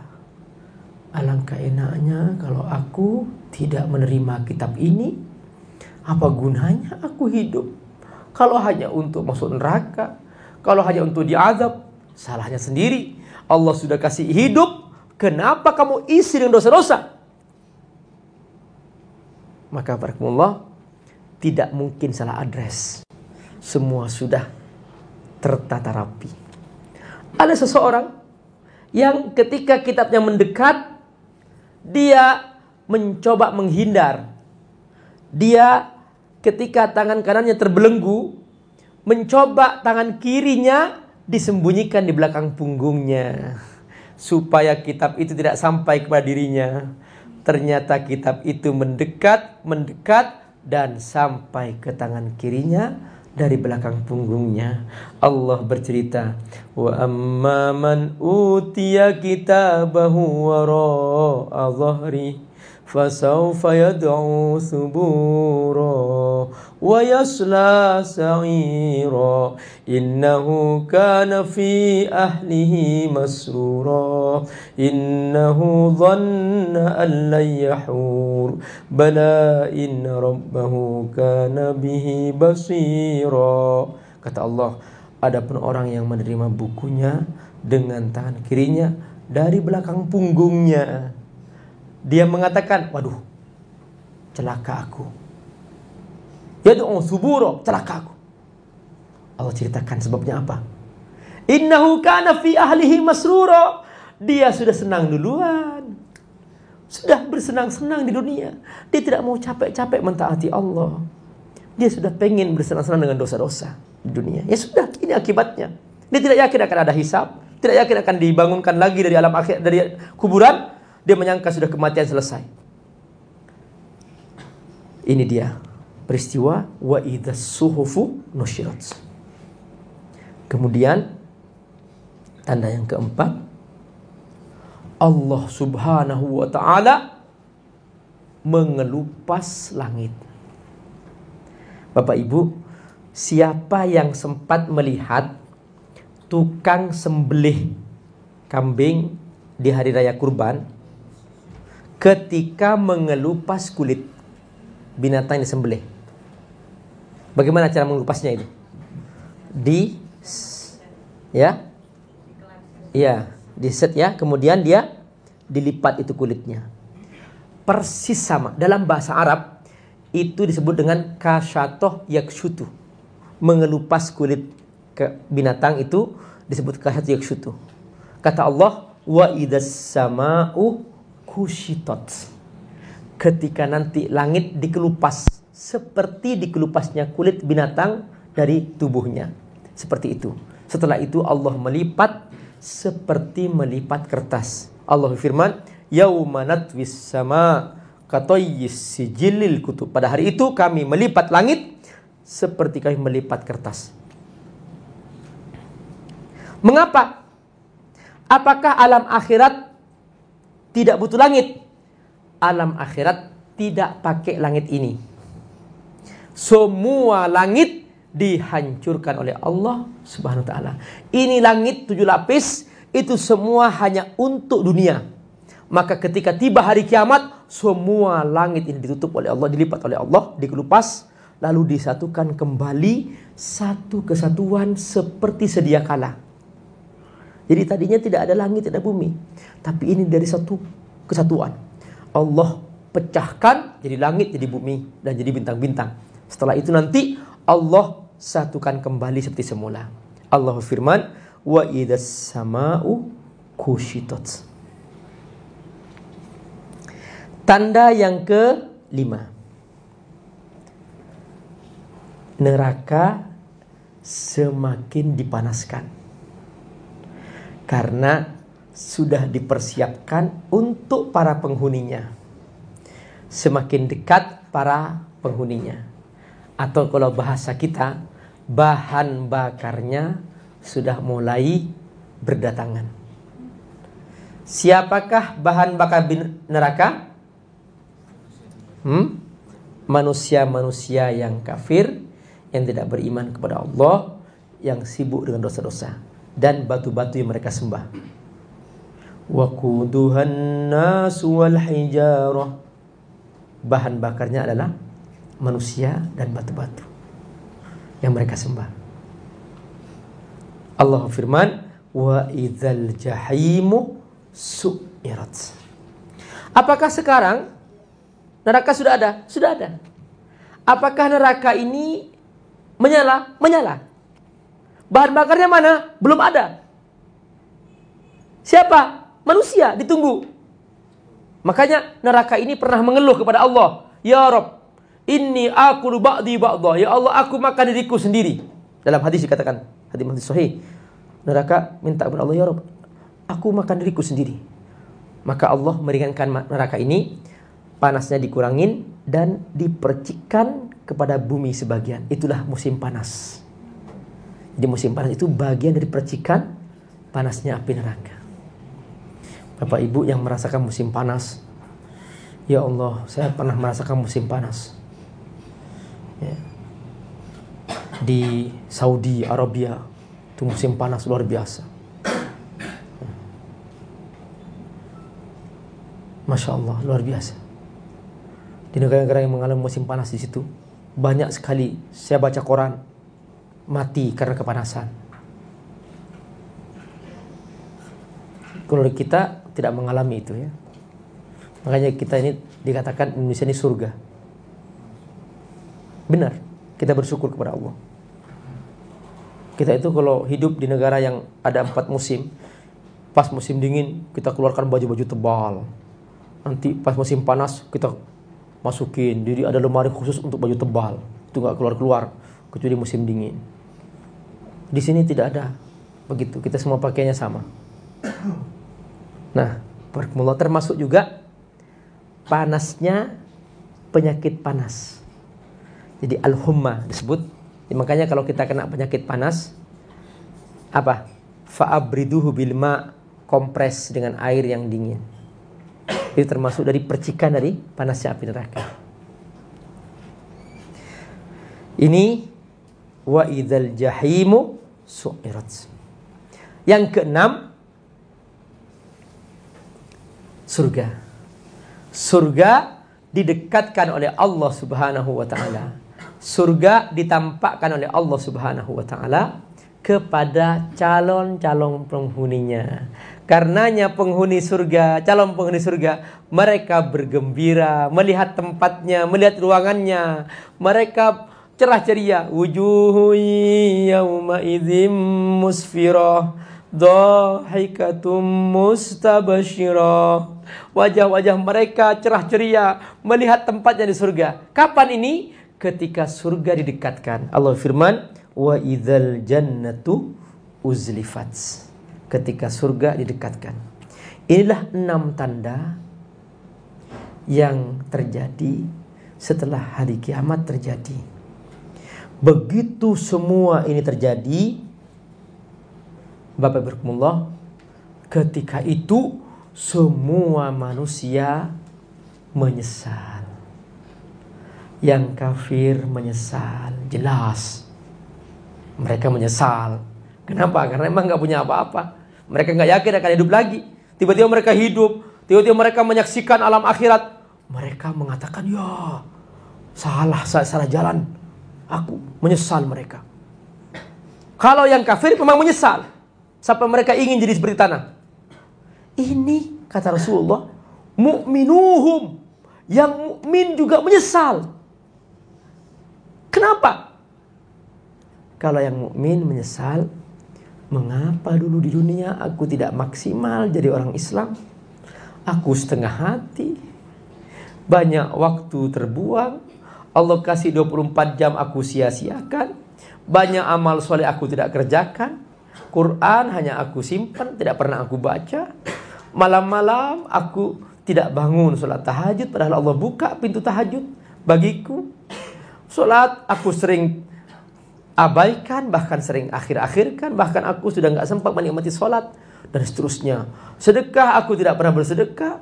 alangkah enaknya kalau aku tidak menerima kitab ini. Apa gunanya aku hidup? Kalau hanya untuk masuk neraka kalau hanya untuk diazab salahnya sendiri. Allah sudah kasih hidup. Kenapa kamu isi dengan dosa-dosa? Maka barakallah tidak mungkin salah address. Semua sudah tertata rapi. Ada seseorang yang ketika kitabnya mendekat, dia mencoba menghindar. Dia ketika tangan kanannya terbelenggu, mencoba tangan kirinya disembunyikan di belakang punggungnya supaya kitab itu tidak sampai kepada dirinya. Ternyata kitab itu mendekat, mendekat dan sampai ke tangan kirinya dari belakang punggungnya. Allah bercerita, "Wa amma man utiya kitabahu wara'a dhahri" فسوف يدعو ثبورا ويصلى سعيرا إنه كان في أهله مسرورا إنه ظن أن لن يحور بلى إن ربه كان به بصيرا kata Allah adapun orang yang menerima bukunya dengan tangan kirinya dari belakang punggungnya dia mengatakan, waduh, celaka aku. Ya doa suburo, celaka aku. Allah ceritakan sebabnya apa? Innahu kana fi ahlihi masruro. Dia sudah senang duluan. Sudah bersenang-senang di dunia. Dia tidak mau capek-capek mentaati Allah. Dia sudah pengen bersenang-senang dengan dosa-dosa di dunia. Ya sudah, ini akibatnya. Dia tidak yakin akan ada hisab, tidak yakin akan dibangunkan lagi dari alam akhir dari kuburan, dia menyangka sudah kematian selesai. Ini dia peristiwa wa suhufu nusyirat. Kemudian tanda yang keempat Allah Subhanahu wa taala mengelupas langit. Bapak Ibu, siapa yang sempat melihat tukang sembelih kambing di hari raya kurban ketika mengelupas kulit binatang yang disembelih. Bagaimana cara mengelupasnya itu? Di ya. Iya, di set ya, kemudian dia dilipat itu kulitnya. Persis sama dalam bahasa Arab itu disebut dengan kasyatoh yakshutu. Mengelupas kulit ke binatang itu disebut kasyatoh yakshutu. Kata Allah, wa idas sama'u kushitot. Ketika nanti langit dikelupas seperti dikelupasnya kulit binatang dari tubuhnya. Seperti itu. Setelah itu Allah melipat seperti melipat kertas. Allah firman, "Yauma natwis sama katoyis sijilil kutub." Pada hari itu kami melipat langit seperti kami melipat kertas. Mengapa? Apakah alam akhirat tidak butuh langit. Alam akhirat tidak pakai langit ini. Semua langit dihancurkan oleh Allah Subhanahu wa taala. Ini langit tujuh lapis itu semua hanya untuk dunia. Maka ketika tiba hari kiamat, semua langit ini ditutup oleh Allah, dilipat oleh Allah, dikelupas lalu disatukan kembali satu kesatuan seperti sedia kala. Jadi tadinya tidak ada langit, tidak ada bumi. Tapi ini dari satu kesatuan. Allah pecahkan jadi langit, jadi bumi, dan jadi bintang-bintang. Setelah itu nanti Allah satukan kembali seperti semula. Allah firman, wa idas sama'u kushitat. Tanda yang kelima. Neraka semakin dipanaskan. Karena sudah dipersiapkan untuk para penghuninya. Semakin dekat para penghuninya. Atau kalau bahasa kita, bahan bakarnya sudah mulai berdatangan. Siapakah bahan bakar neraka? Hmm? Manusia-manusia yang kafir, yang tidak beriman kepada Allah, yang sibuk dengan dosa-dosa dan batu-batu yang mereka sembah. Wakuduhan nas wal hijarah. Bahan bakarnya adalah manusia dan batu-batu yang mereka sembah. Allah firman, "Wa idzal jahimu su'irat." Apakah sekarang Neraka sudah ada? Sudah ada. Apakah neraka ini menyala? Menyala. Bahan bakarnya mana? Belum ada. Siapa? Manusia ditunggu. Makanya neraka ini pernah mengeluh kepada Allah, "Ya Rob, ini aku ba'di ba'dah. Ya Allah, aku makan diriku sendiri." Dalam hadis dikatakan, hadis hadis sahih. Neraka minta kepada Allah, "Ya Rob, aku makan diriku sendiri." Maka Allah meringankan neraka ini panasnya dikurangin dan dipercikan kepada bumi sebagian. Itulah musim panas. Jadi musim panas itu bagian dari percikan panasnya api neraka. Bapak Ibu yang merasakan musim panas, ya Allah, saya pernah merasakan musim panas. Ya. Di Saudi Arabia itu musim panas luar biasa. Masya Allah, luar biasa di negara-negara yang mengalami musim panas di situ banyak sekali saya baca koran mati karena kepanasan. Kalau kita tidak mengalami itu ya. Makanya kita ini dikatakan Indonesia ini surga. Benar, kita bersyukur kepada Allah. Kita itu kalau hidup di negara yang ada empat musim, pas musim dingin kita keluarkan baju-baju tebal. Nanti pas musim panas kita masukin jadi ada lemari khusus untuk baju tebal itu nggak keluar keluar kecuali musim dingin di sini tidak ada. Begitu kita semua pakainya sama. Nah Barakumullah termasuk juga panasnya penyakit panas. Jadi al-humma disebut. Jadi, makanya kalau kita kena penyakit panas apa? Fa'abriduhu bilma kompres dengan air yang dingin. Itu termasuk dari percikan dari panasnya api neraka. Ini wa idzal jahimu su'irat. Yang keenam surga. Surga didekatkan oleh Allah Subhanahu wa taala. Surga ditampakkan oleh Allah Subhanahu wa taala kepada calon-calon penghuninya. Karenanya penghuni surga, calon penghuni surga, mereka bergembira melihat tempatnya, melihat ruangannya. Mereka cerah ceria. Wujuhu yawma idzim musfirah. Dhahikatum. Wajah-wajah mereka cerah ceria melihat tempatnya di surga. Kapan ini? Ketika surga didekatkan. Allah firman, "Wa idzal jannatu uzlifat." ketika surga didekatkan. Inilah enam tanda yang terjadi setelah hari kiamat terjadi. Begitu semua ini terjadi, Bapak berkumullah, ketika itu semua manusia menyesal. Yang kafir menyesal, jelas. Mereka menyesal. Kenapa? Karena emang nggak punya apa-apa. Mereka nggak yakin akan hidup lagi. Tiba-tiba mereka hidup. Tiba-tiba mereka menyaksikan alam akhirat. Mereka mengatakan, ya salah, salah, salah jalan. Aku menyesal mereka. Kalau yang kafir memang menyesal. Sampai mereka ingin jadi seperti tanah. Ini kata Rasulullah, mukminuhum yang mukmin juga menyesal. Kenapa? Kalau yang mukmin menyesal, mengapa dulu di dunia aku tidak maksimal jadi orang Islam? Aku setengah hati. Banyak waktu terbuang. Allah kasih 24 jam aku sia-siakan. Banyak amal soleh aku tidak kerjakan. Quran hanya aku simpan, tidak pernah aku baca. Malam-malam aku tidak bangun sholat tahajud, padahal Allah buka pintu tahajud bagiku. Sholat aku sering abaikan, bahkan sering akhir-akhirkan, bahkan aku sudah nggak sempat menikmati sholat dan seterusnya. Sedekah aku tidak pernah bersedekah.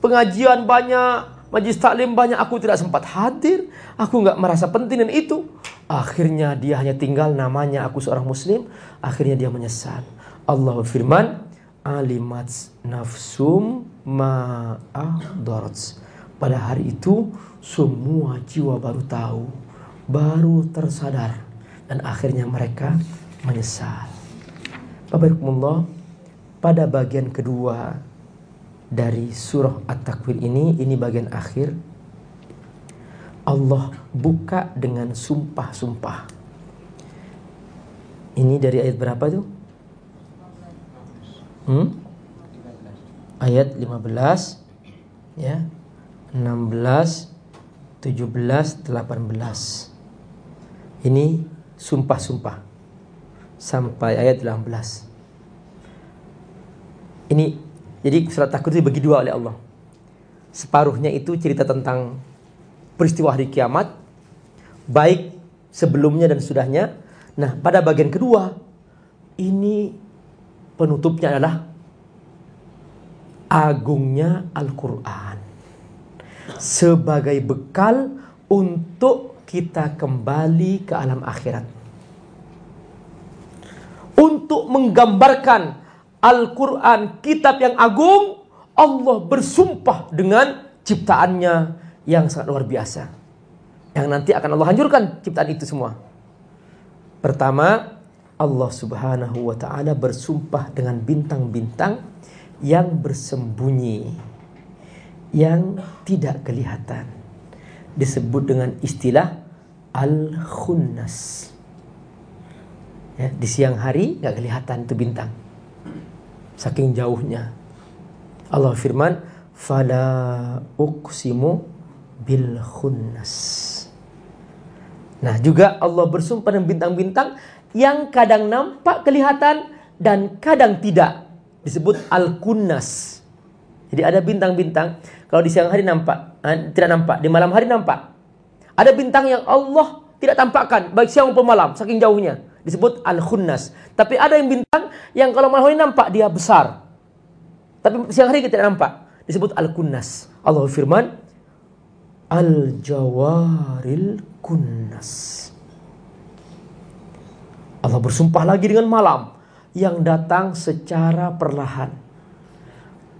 Pengajian banyak, majlis taklim banyak, aku tidak sempat hadir. Aku nggak merasa penting dan itu. Akhirnya dia hanya tinggal namanya aku seorang muslim. Akhirnya dia menyesal. Allah berfirman, alimat nafsum ma'ahdarats. Pada hari itu semua jiwa baru tahu, baru tersadar dan akhirnya mereka menyesal. Bapak pada bagian kedua dari surah At-Takwir ini, ini bagian akhir Allah buka dengan sumpah-sumpah. Ini dari ayat berapa tuh? Hmm? Ayat 15 ya. 16 17 18. Ini sumpah-sumpah sampai ayat 18. Ini jadi surat takut itu bagi dua oleh Allah. Separuhnya itu cerita tentang peristiwa hari kiamat, baik sebelumnya dan sudahnya. Nah, pada bagian kedua, ini penutupnya adalah agungnya Al-Quran sebagai bekal untuk kita kembali ke alam akhirat. Untuk menggambarkan Al-Quran, kitab yang agung, Allah bersumpah dengan ciptaannya yang sangat luar biasa. Yang nanti akan Allah hancurkan ciptaan itu semua. Pertama, Allah Subhanahu wa taala bersumpah dengan bintang-bintang yang bersembunyi yang tidak kelihatan disebut dengan istilah al-khunnas ya, di siang hari nggak kelihatan itu bintang saking jauhnya Allah firman fala uqsimu bil khunnas nah juga Allah bersumpah dengan bintang-bintang yang kadang nampak kelihatan dan kadang tidak disebut al-kunnas jadi ada bintang-bintang kalau di siang hari nampak, eh, tidak nampak. Di malam hari nampak. Ada bintang yang Allah tidak tampakkan, baik siang maupun malam, saking jauhnya. Disebut al-khunnas. Tapi ada yang bintang yang kalau malam hari nampak dia besar. Tapi siang hari kita tidak nampak. Disebut al-kunnas. Allah firman, al-jawaril kunnas. Allah bersumpah lagi dengan malam yang datang secara perlahan.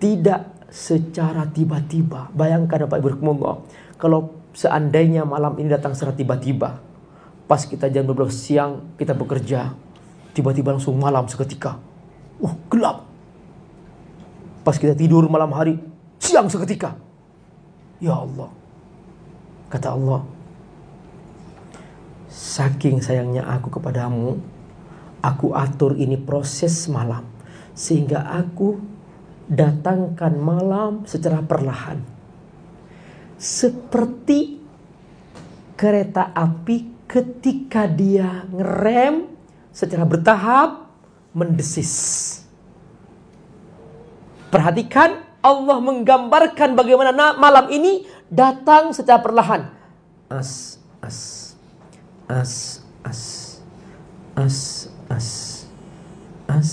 Tidak secara tiba-tiba. Bayangkan Bapak Ibu Allah, kalau seandainya malam ini datang secara tiba-tiba, pas kita jam 12 siang kita bekerja, tiba-tiba langsung malam seketika. Uh, gelap. Pas kita tidur malam hari, siang seketika. Ya Allah. Kata Allah, saking sayangnya aku kepadamu, aku atur ini proses malam sehingga aku datangkan malam secara perlahan. Seperti kereta api ketika dia ngerem secara bertahap mendesis. Perhatikan Allah menggambarkan bagaimana malam ini datang secara perlahan. As, as, as, as, as, as, as,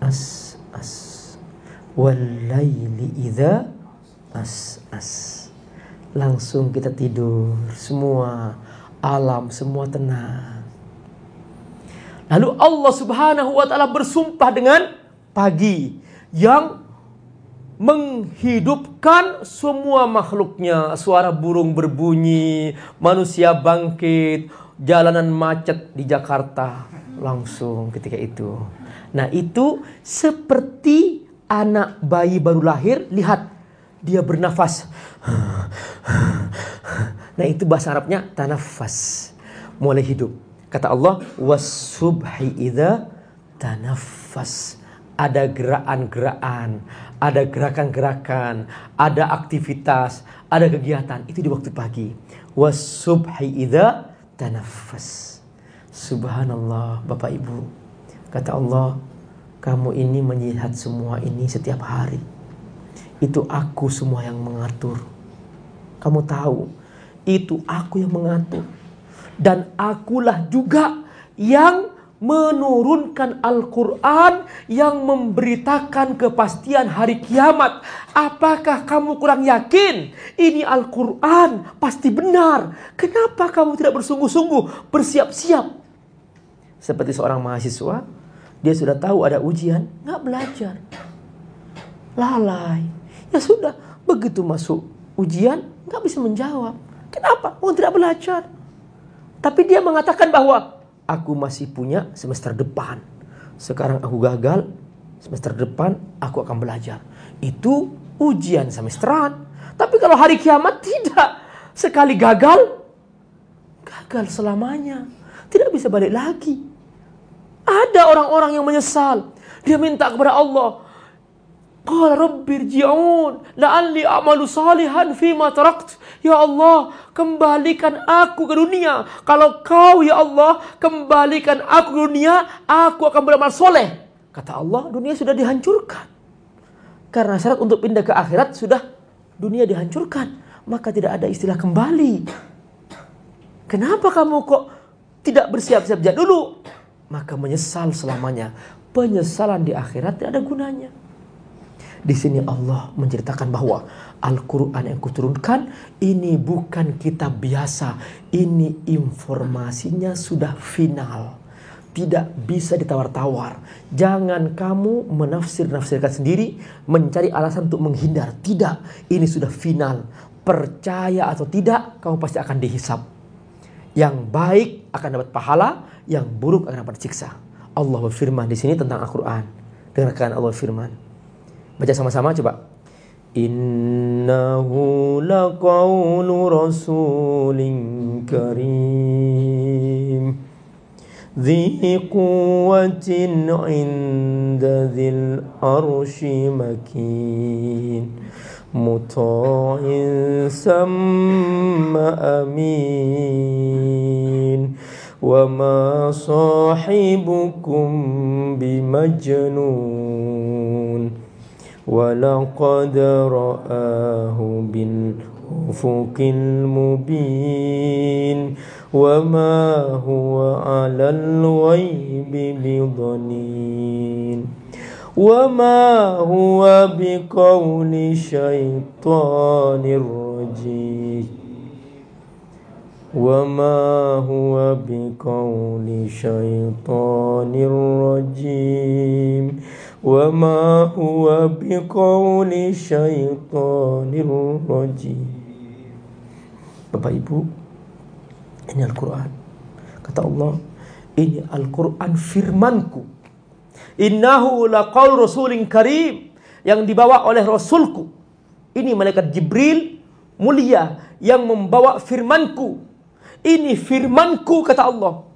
as, as walaili idza as as langsung kita tidur semua alam semua tenang lalu Allah Subhanahu wa taala bersumpah dengan pagi yang menghidupkan semua makhluknya. Suara burung berbunyi, manusia bangkit, jalanan macet di Jakarta langsung ketika itu. Nah, itu seperti anak bayi baru lahir, lihat dia bernafas. Nah, itu bahasa Arabnya tanafas. Mulai hidup. Kata Allah, wasubhi idza tanafas ada gerakan-gerakan, ada gerakan-gerakan, ada aktivitas, ada kegiatan. Itu di waktu pagi. Wasubhi idza tanaffas. Subhanallah, Bapak Ibu. Kata Allah, kamu ini melihat semua ini setiap hari. Itu aku semua yang mengatur. Kamu tahu, itu aku yang mengatur. Dan akulah juga yang menurunkan Al-Quran yang memberitakan kepastian hari kiamat. Apakah kamu kurang yakin? Ini Al-Quran pasti benar. Kenapa kamu tidak bersungguh-sungguh bersiap-siap? Seperti seorang mahasiswa, dia sudah tahu ada ujian, nggak belajar. Lalai. Ya sudah, begitu masuk ujian, nggak bisa menjawab. Kenapa? Oh tidak belajar. Tapi dia mengatakan bahwa aku masih punya semester depan. Sekarang aku gagal, semester depan aku akan belajar. Itu ujian semesteran. Tapi kalau hari kiamat tidak. Sekali gagal, gagal selamanya. Tidak bisa balik lagi. Ada orang-orang yang menyesal. Dia minta kepada Allah, Qala rabbi rji'un la'alli a'malu salihan fima tarakt. Ya Allah, kembalikan aku ke dunia. Kalau kau ya Allah, kembalikan aku ke dunia, aku akan beramal soleh. Kata Allah, dunia sudah dihancurkan. Karena syarat untuk pindah ke akhirat sudah dunia dihancurkan. Maka tidak ada istilah kembali. Kenapa kamu kok tidak bersiap-siap dulu? Maka menyesal selamanya. Penyesalan di akhirat tidak ada gunanya. Di sini Allah menceritakan bahwa Al-Quran yang kuturunkan ini bukan kitab biasa. Ini informasinya sudah final. Tidak bisa ditawar-tawar. Jangan kamu menafsir-nafsirkan sendiri, mencari alasan untuk menghindar. Tidak, ini sudah final. Percaya atau tidak, kamu pasti akan dihisap. Yang baik akan dapat pahala, yang buruk akan dapat siksa. Allah berfirman di sini tentang Al-Quran. Dengarkan Allah firman. Baca sama-sama coba. Innahu laqawlu rasulin karim Dhi quwwatin inda dhil arshi makin Muta'in samma amin وما صاحبكم بمجنون ولقد رآه بالأفق المبين وما هو على الغيب بضنين وما هو بقول شيطان رجيم وما هو بقول شيطان رجيم وما هو بقول شيطان رجيم Bapak Ibu ini Al-Quran kata Allah ini Al-Quran firmanku innahu laqaul rasulin karim yang dibawa oleh rasulku ini malaikat Jibril mulia yang membawa firmanku ini firmanku kata Allah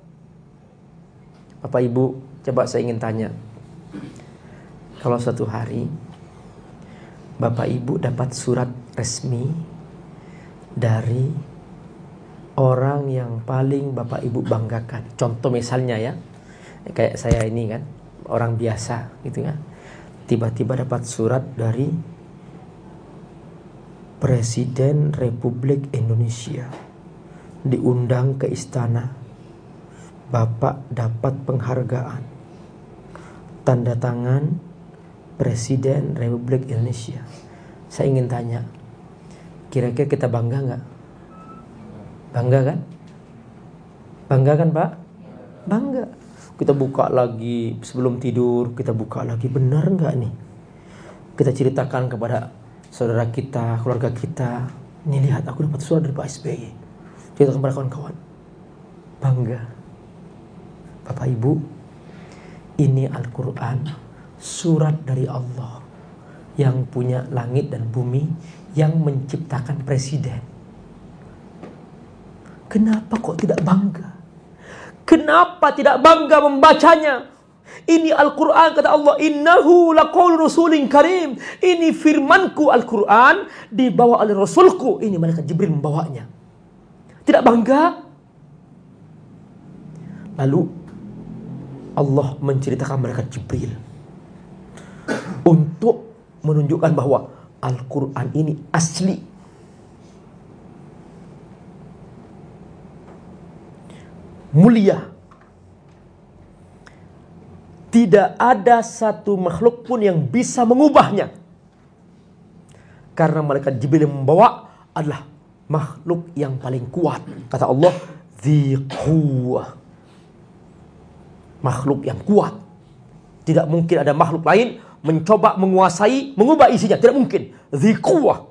Bapak Ibu coba saya ingin tanya kalau suatu hari Bapak Ibu dapat surat resmi dari orang yang paling Bapak Ibu banggakan. Contoh misalnya ya, kayak saya ini kan, orang biasa gitu ya. Tiba-tiba dapat surat dari Presiden Republik Indonesia diundang ke istana. Bapak dapat penghargaan. Tanda tangan Presiden Republik Indonesia. Saya ingin tanya, kira-kira kita bangga nggak? Bangga kan? Bangga kan Pak? Bangga. Kita buka lagi sebelum tidur, kita buka lagi benar nggak nih? kita ceritakan kepada saudara kita, keluarga kita, ini lihat aku dapat surat dari Pak SBY. Ceritakan kepada kawan-kawan. Bangga. Bapak Ibu, ini Al-Quran, surat dari Allah yang punya langit dan bumi, yang menciptakan presiden. Kenapa kok tidak bangga? Kenapa tidak bangga membacanya? Ini Al-Quran kata Allah Innahu laqaul rasulin karim Ini firmanku Al-Quran Dibawa oleh Rasulku Ini malaikat Jibril membawanya Tidak bangga Lalu Allah menceritakan malaikat Jibril Untuk menunjukkan bahwa Al-Quran ini asli Mulia tidak ada satu makhluk pun yang bisa mengubahnya. Karena malaikat Jibril yang membawa adalah makhluk yang paling kuat. Kata Allah, Ziquwah. Makhluk yang kuat. Tidak mungkin ada makhluk lain mencoba menguasai, mengubah isinya. Tidak mungkin. Ziquwah.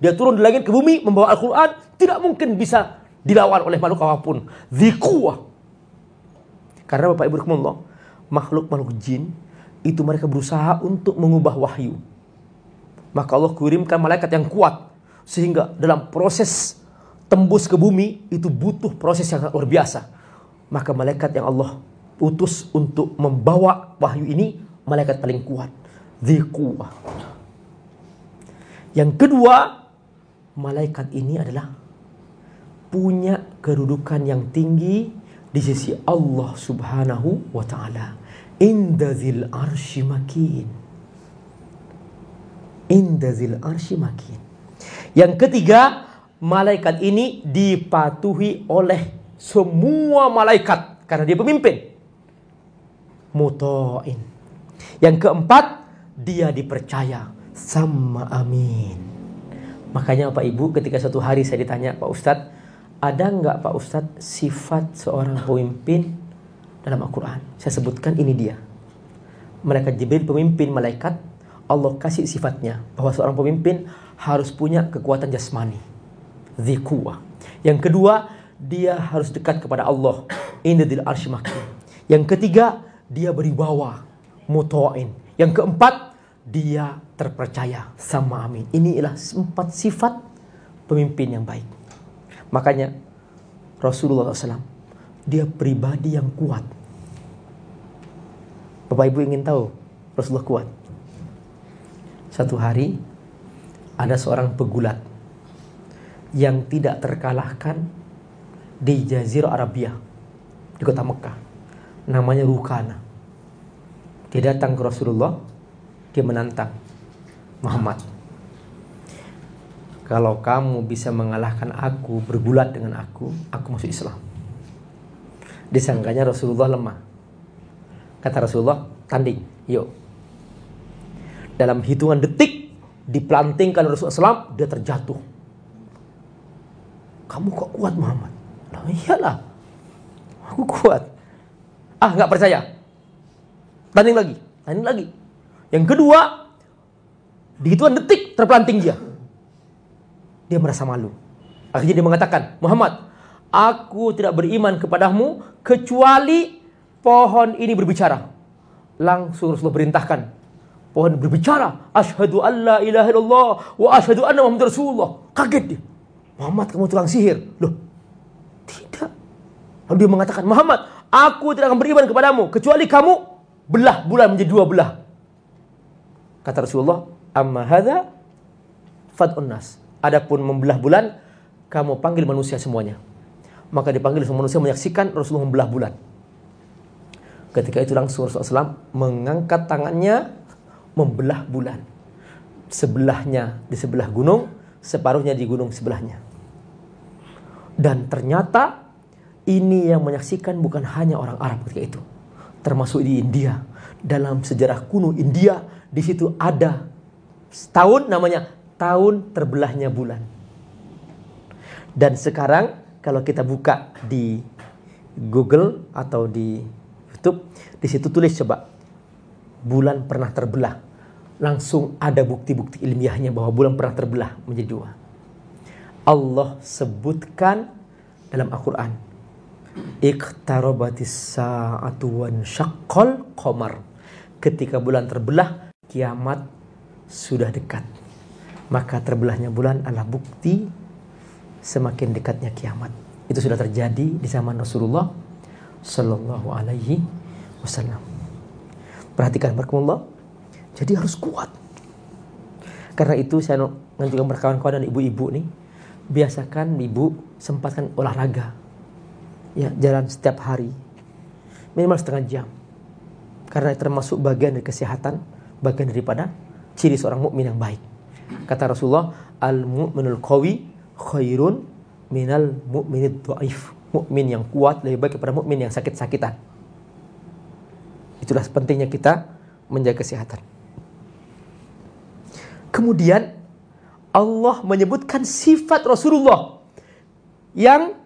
Dia turun di langit ke bumi, membawa Al-Quran. Tidak mungkin bisa dilawan oleh makhluk apa pun. Ziquwah. Karena Bapak Ibu Allah, makhluk-makhluk jin itu mereka berusaha untuk mengubah wahyu. Maka Allah kirimkan malaikat yang kuat sehingga dalam proses tembus ke bumi itu butuh proses yang luar biasa. Maka malaikat yang Allah utus untuk membawa wahyu ini malaikat paling kuat. Dzikuwah. Yang kedua, malaikat ini adalah punya kedudukan yang tinggi di sisi Allah Subhanahu wa taala. Inda zil arshi makin. Inda zil arshi makin. Yang ketiga, malaikat ini dipatuhi oleh semua malaikat karena dia pemimpin. Mutoin. Yang keempat, dia dipercaya sama amin. Makanya Pak Ibu ketika satu hari saya ditanya Pak Ustadz, ada nggak Pak Ustadz sifat seorang pemimpin dalam Al-Quran. Saya sebutkan ini dia. Malaikat Jibril pemimpin malaikat. Allah kasih sifatnya bahwa seorang pemimpin harus punya kekuatan jasmani. Zikuwa. Yang kedua, dia harus dekat kepada Allah. Indadil Yang ketiga, dia beribawa. Muto'in. Yang keempat, dia terpercaya sama amin. Inilah empat sifat pemimpin yang baik. Makanya Rasulullah SAW dia pribadi yang kuat. Bapak Ibu ingin tahu Rasulullah kuat. Satu hari ada seorang pegulat yang tidak terkalahkan di Jazirah Arabia di kota Mekah. Namanya Rukana. Dia datang ke Rasulullah, dia menantang Muhammad. Kalau kamu bisa mengalahkan aku, bergulat dengan aku, aku masuk Islam. Disangkanya Rasulullah lemah. Kata Rasulullah, tanding, yuk. Dalam hitungan detik, diplantingkan Rasulullah SAW, dia terjatuh. Kamu kok kuat Muhammad? Nah, iyalah, aku kuat. Ah, nggak percaya. Tanding lagi, tanding lagi. Yang kedua, di hitungan detik terplanting dia. Dia merasa malu. Akhirnya dia mengatakan, Muhammad, aku tidak beriman kepadamu kecuali pohon ini berbicara. Langsung Rasulullah perintahkan pohon berbicara, asyhadu alla ilaha illallah wa asyhadu anna Muhammad Rasulullah. Kaget dia. Muhammad kamu tukang sihir. Loh, tidak. Lalu dia mengatakan, Muhammad, aku tidak akan beriman kepadamu kecuali kamu belah bulan menjadi dua belah. Kata Rasulullah, amma hadza fad'un nas. Adapun membelah bulan, kamu panggil manusia semuanya. Maka dipanggil semua manusia menyaksikan Rasulullah membelah bulan. Ketika itu langsung Rasulullah SAW mengangkat tangannya membelah bulan. Sebelahnya di sebelah gunung, separuhnya di gunung sebelahnya. Dan ternyata ini yang menyaksikan bukan hanya orang Arab ketika itu. Termasuk di India. Dalam sejarah kuno India, di situ ada setahun namanya tahun terbelahnya bulan. Dan sekarang kalau kita buka di Google atau di YouTube, di situ tulis coba bulan pernah terbelah. langsung ada bukti-bukti ilmiahnya bahwa bulan pernah terbelah menjadi dua. Allah sebutkan dalam Al-Quran. Iqtarabatis sa'atu wan syaqqal qamar. Ketika bulan terbelah, kiamat sudah dekat. Maka terbelahnya bulan adalah bukti semakin dekatnya kiamat. Itu sudah terjadi di zaman Rasulullah Sallallahu Alaihi Wasallam. Perhatikan, Barakallah. Jadi harus kuat. Karena itu saya juga berkawan-kawan dan ibu-ibu nih, biasakan ibu sempatkan olahraga. Ya, jalan setiap hari. Minimal setengah jam. Karena termasuk bagian dari kesehatan, bagian daripada ciri seorang mukmin yang baik. Kata Rasulullah, al-mu'minul qawi khairun minal mu'minid dhaif. Mukmin yang kuat lebih baik daripada mukmin yang sakit-sakitan. Itulah pentingnya kita menjaga kesehatan. Kemudian Allah menyebutkan sifat Rasulullah yang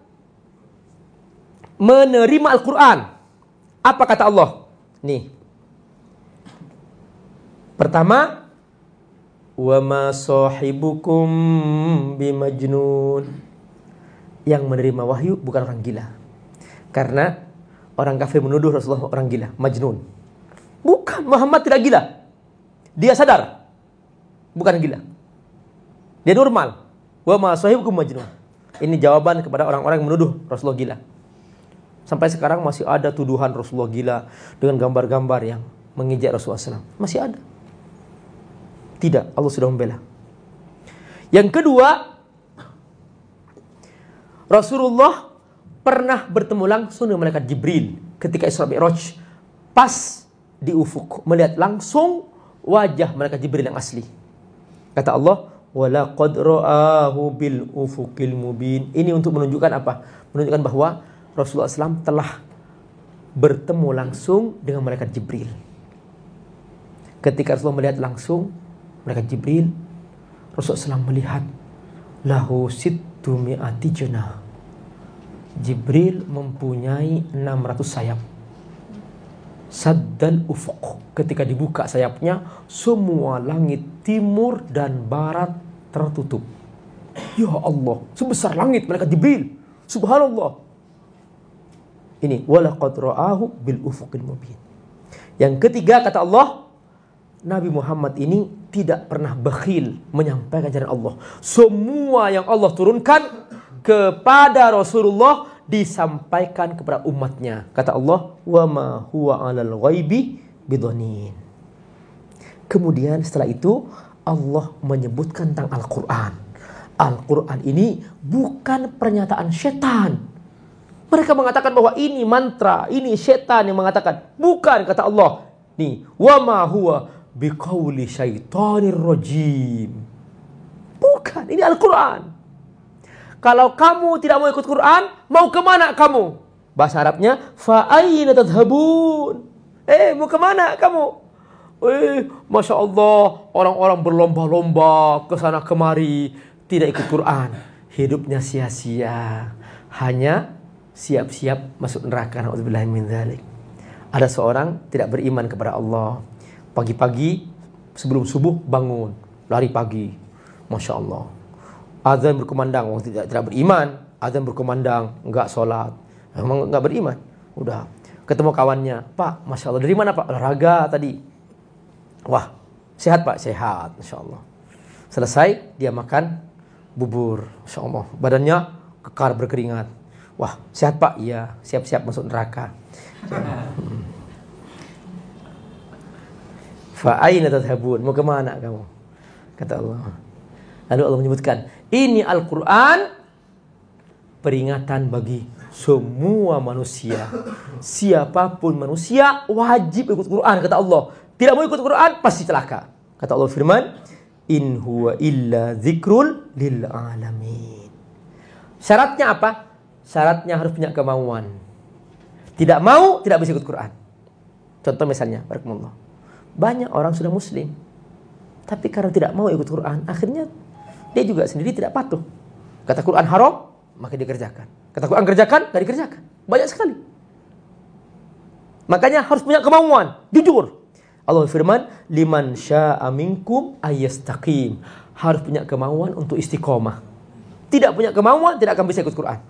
menerima Al-Quran. Apa kata Allah? Nih. Pertama, wa ma sahibukum bimajnun. Yang menerima wahyu bukan orang gila. Karena orang kafir menuduh Rasulullah orang gila, majnun. Bukan, Muhammad tidak gila. Dia sadar bukan gila. Dia normal. Wa ma sahibukum majnun. Ini jawaban kepada orang-orang yang menuduh Rasulullah gila. Sampai sekarang masih ada tuduhan Rasulullah gila dengan gambar-gambar yang mengejek Rasulullah SAW. Masih ada. Tidak, Allah sudah membela. Yang kedua, Rasulullah pernah bertemu langsung dengan malaikat Jibril ketika Isra Mi'raj pas di ufuk melihat langsung wajah malaikat Jibril yang asli. Kata Allah, "Walaqad ra'ahu bil ufuqil mubin." Ini untuk menunjukkan apa? Menunjukkan bahwa Rasulullah SAW telah bertemu langsung dengan malaikat Jibril. Ketika Rasulullah melihat langsung malaikat Jibril, Rasulullah SAW melihat lahu sittu jenah. Jibril mempunyai 600 sayap saddal ufuk. Ketika dibuka sayapnya, semua langit timur dan barat tertutup. Ya Allah, sebesar langit malaikat Jibril. Subhanallah. Ini walaqad ra'ahu bil ufuqil mubin. Yang ketiga kata Allah, Nabi Muhammad ini tidak pernah bakhil menyampaikan ajaran Allah. Semua yang Allah turunkan kepada Rasulullah disampaikan kepada umatnya. Kata Allah, "Wa ma huwa 'alal ghaibi bidhanin." Kemudian setelah itu Allah menyebutkan tentang Al-Qur'an. Al-Qur'an ini bukan pernyataan setan. Mereka mengatakan bahwa ini mantra, ini setan yang mengatakan. Bukan kata Allah. Nih, wa ma huwa biqauli syaitanir rajim. Bukan, ini Al-Qur'an. Kalau kamu tidak mau ikut Quran, mau ke mana kamu? Bahasa Arabnya, fa'ayna tadhabun. Eh, mau ke mana kamu? Eh, Masya Allah, orang-orang berlomba-lomba ke sana kemari, tidak ikut Quran. Hidupnya sia-sia. Hanya siap-siap masuk neraka. Ada seorang tidak beriman kepada Allah. Pagi-pagi sebelum subuh bangun, lari pagi. Masya Allah. Azan berkumandang orang tidak tidak beriman. Azan berkumandang enggak sholat memang enggak beriman. Udah. Ketemu kawannya. Pak masya allah dari mana pak? Olahraga tadi. Wah sehat pak? Sehat masya allah. Selesai dia makan bubur. Masya allah. Badannya kekar berkeringat wah sehat pak iya siap-siap masuk neraka Fa'aina tadhabun? Mau ke mana kamu? Kata Allah. Lalu Allah menyebutkan, ini Al-Quran peringatan bagi semua manusia. Siapa pun manusia wajib ikut Quran, kata Allah. Tidak mau ikut Quran, pasti celaka. Kata Allah firman, In huwa illa zikrul lil alamin. Syaratnya apa? Syaratnya harus punya kemauan. Tidak mau, tidak bisa ikut Quran. Contoh misalnya, Barakallah. Banyak orang sudah muslim. Tapi karena tidak mau ikut Quran, akhirnya dia juga sendiri tidak patuh. Kata Quran haram, maka dikerjakan. Kata Quran kerjakan, gak dikerjakan. Banyak sekali. Makanya harus punya kemauan, jujur. Allah firman, liman syaa minkum. Harus punya kemauan untuk istiqomah. Tidak punya kemauan, tidak akan bisa ikut Quran.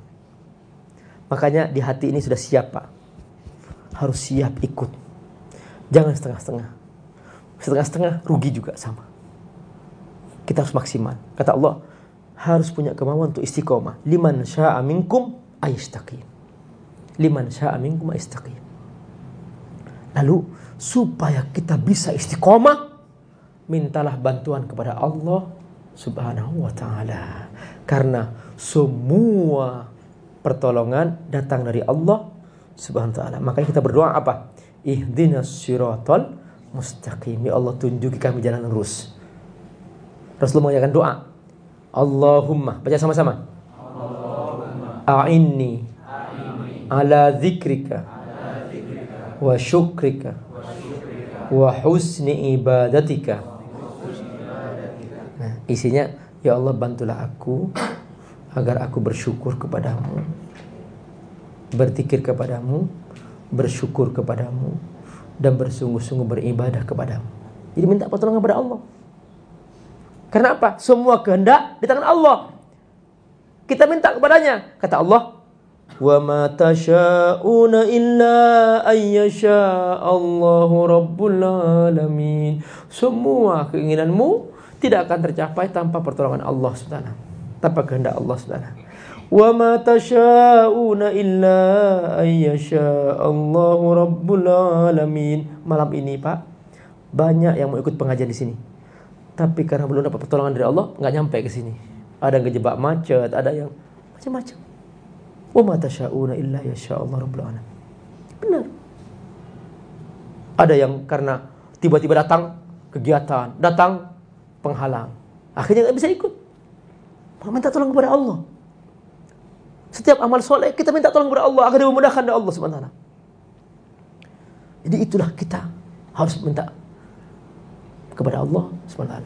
Makanya di hati ini sudah siap, Pak. Harus siap ikut. Jangan setengah-setengah. Setengah-setengah rugi juga sama. Kita harus maksimal. Kata Allah, harus punya kemauan untuk istiqomah. Liman syaa minkum ayastaqim. Liman syaa minkum ayastaqim. Lalu supaya kita bisa istiqomah, mintalah bantuan kepada Allah Subhanahu wa taala. Karena semua pertolongan datang dari Allah Subhanahu wa taala. Makanya kita berdoa apa? Ihdinas siratal mustaqim. Ya Allah tunjuki kami jalan lurus. Rasulullah mengajarkan doa. Allahumma, baca sama-sama. Allahumma a'inni ala zikrika wa syukrika wa husni ibadatika. Nah, isinya ya Allah bantulah aku agar aku bersyukur kepadamu. Berzikir kepadamu, bersyukur kepadamu dan bersungguh-sungguh beribadah kepadamu. Jadi minta pertolongan kepada Allah. Karena apa? Semua kehendak di tangan Allah. Kita minta kepadanya. Kata Allah, Wa ma tasha'una illa ayyasha Allahu rabbul alamin. Semua keinginanmu tidak akan tercapai tanpa pertolongan Allah Subhanahu tanpa kehendak Allah Subhanahu. Wa ma tasha'una illa ayyasha Allahu rabbul alamin. Malam ini, Pak, banyak yang mau ikut pengajian di sini. Tapi karena belum dapat pertolongan dari Allah, nggak nyampe ke sini. Ada yang kejebak macet, ada yang macam-macam. Wa ma tasyauna illa yasha Allah rabbul alamin. Benar. Ada yang karena tiba-tiba datang kegiatan, datang penghalang. Akhirnya nggak bisa ikut. Minta tolong kepada Allah. Setiap amal soleh kita minta tolong kepada Allah agar dimudahkan oleh Allah subhanahu Jadi itulah kita harus minta kepada Allah subhanahu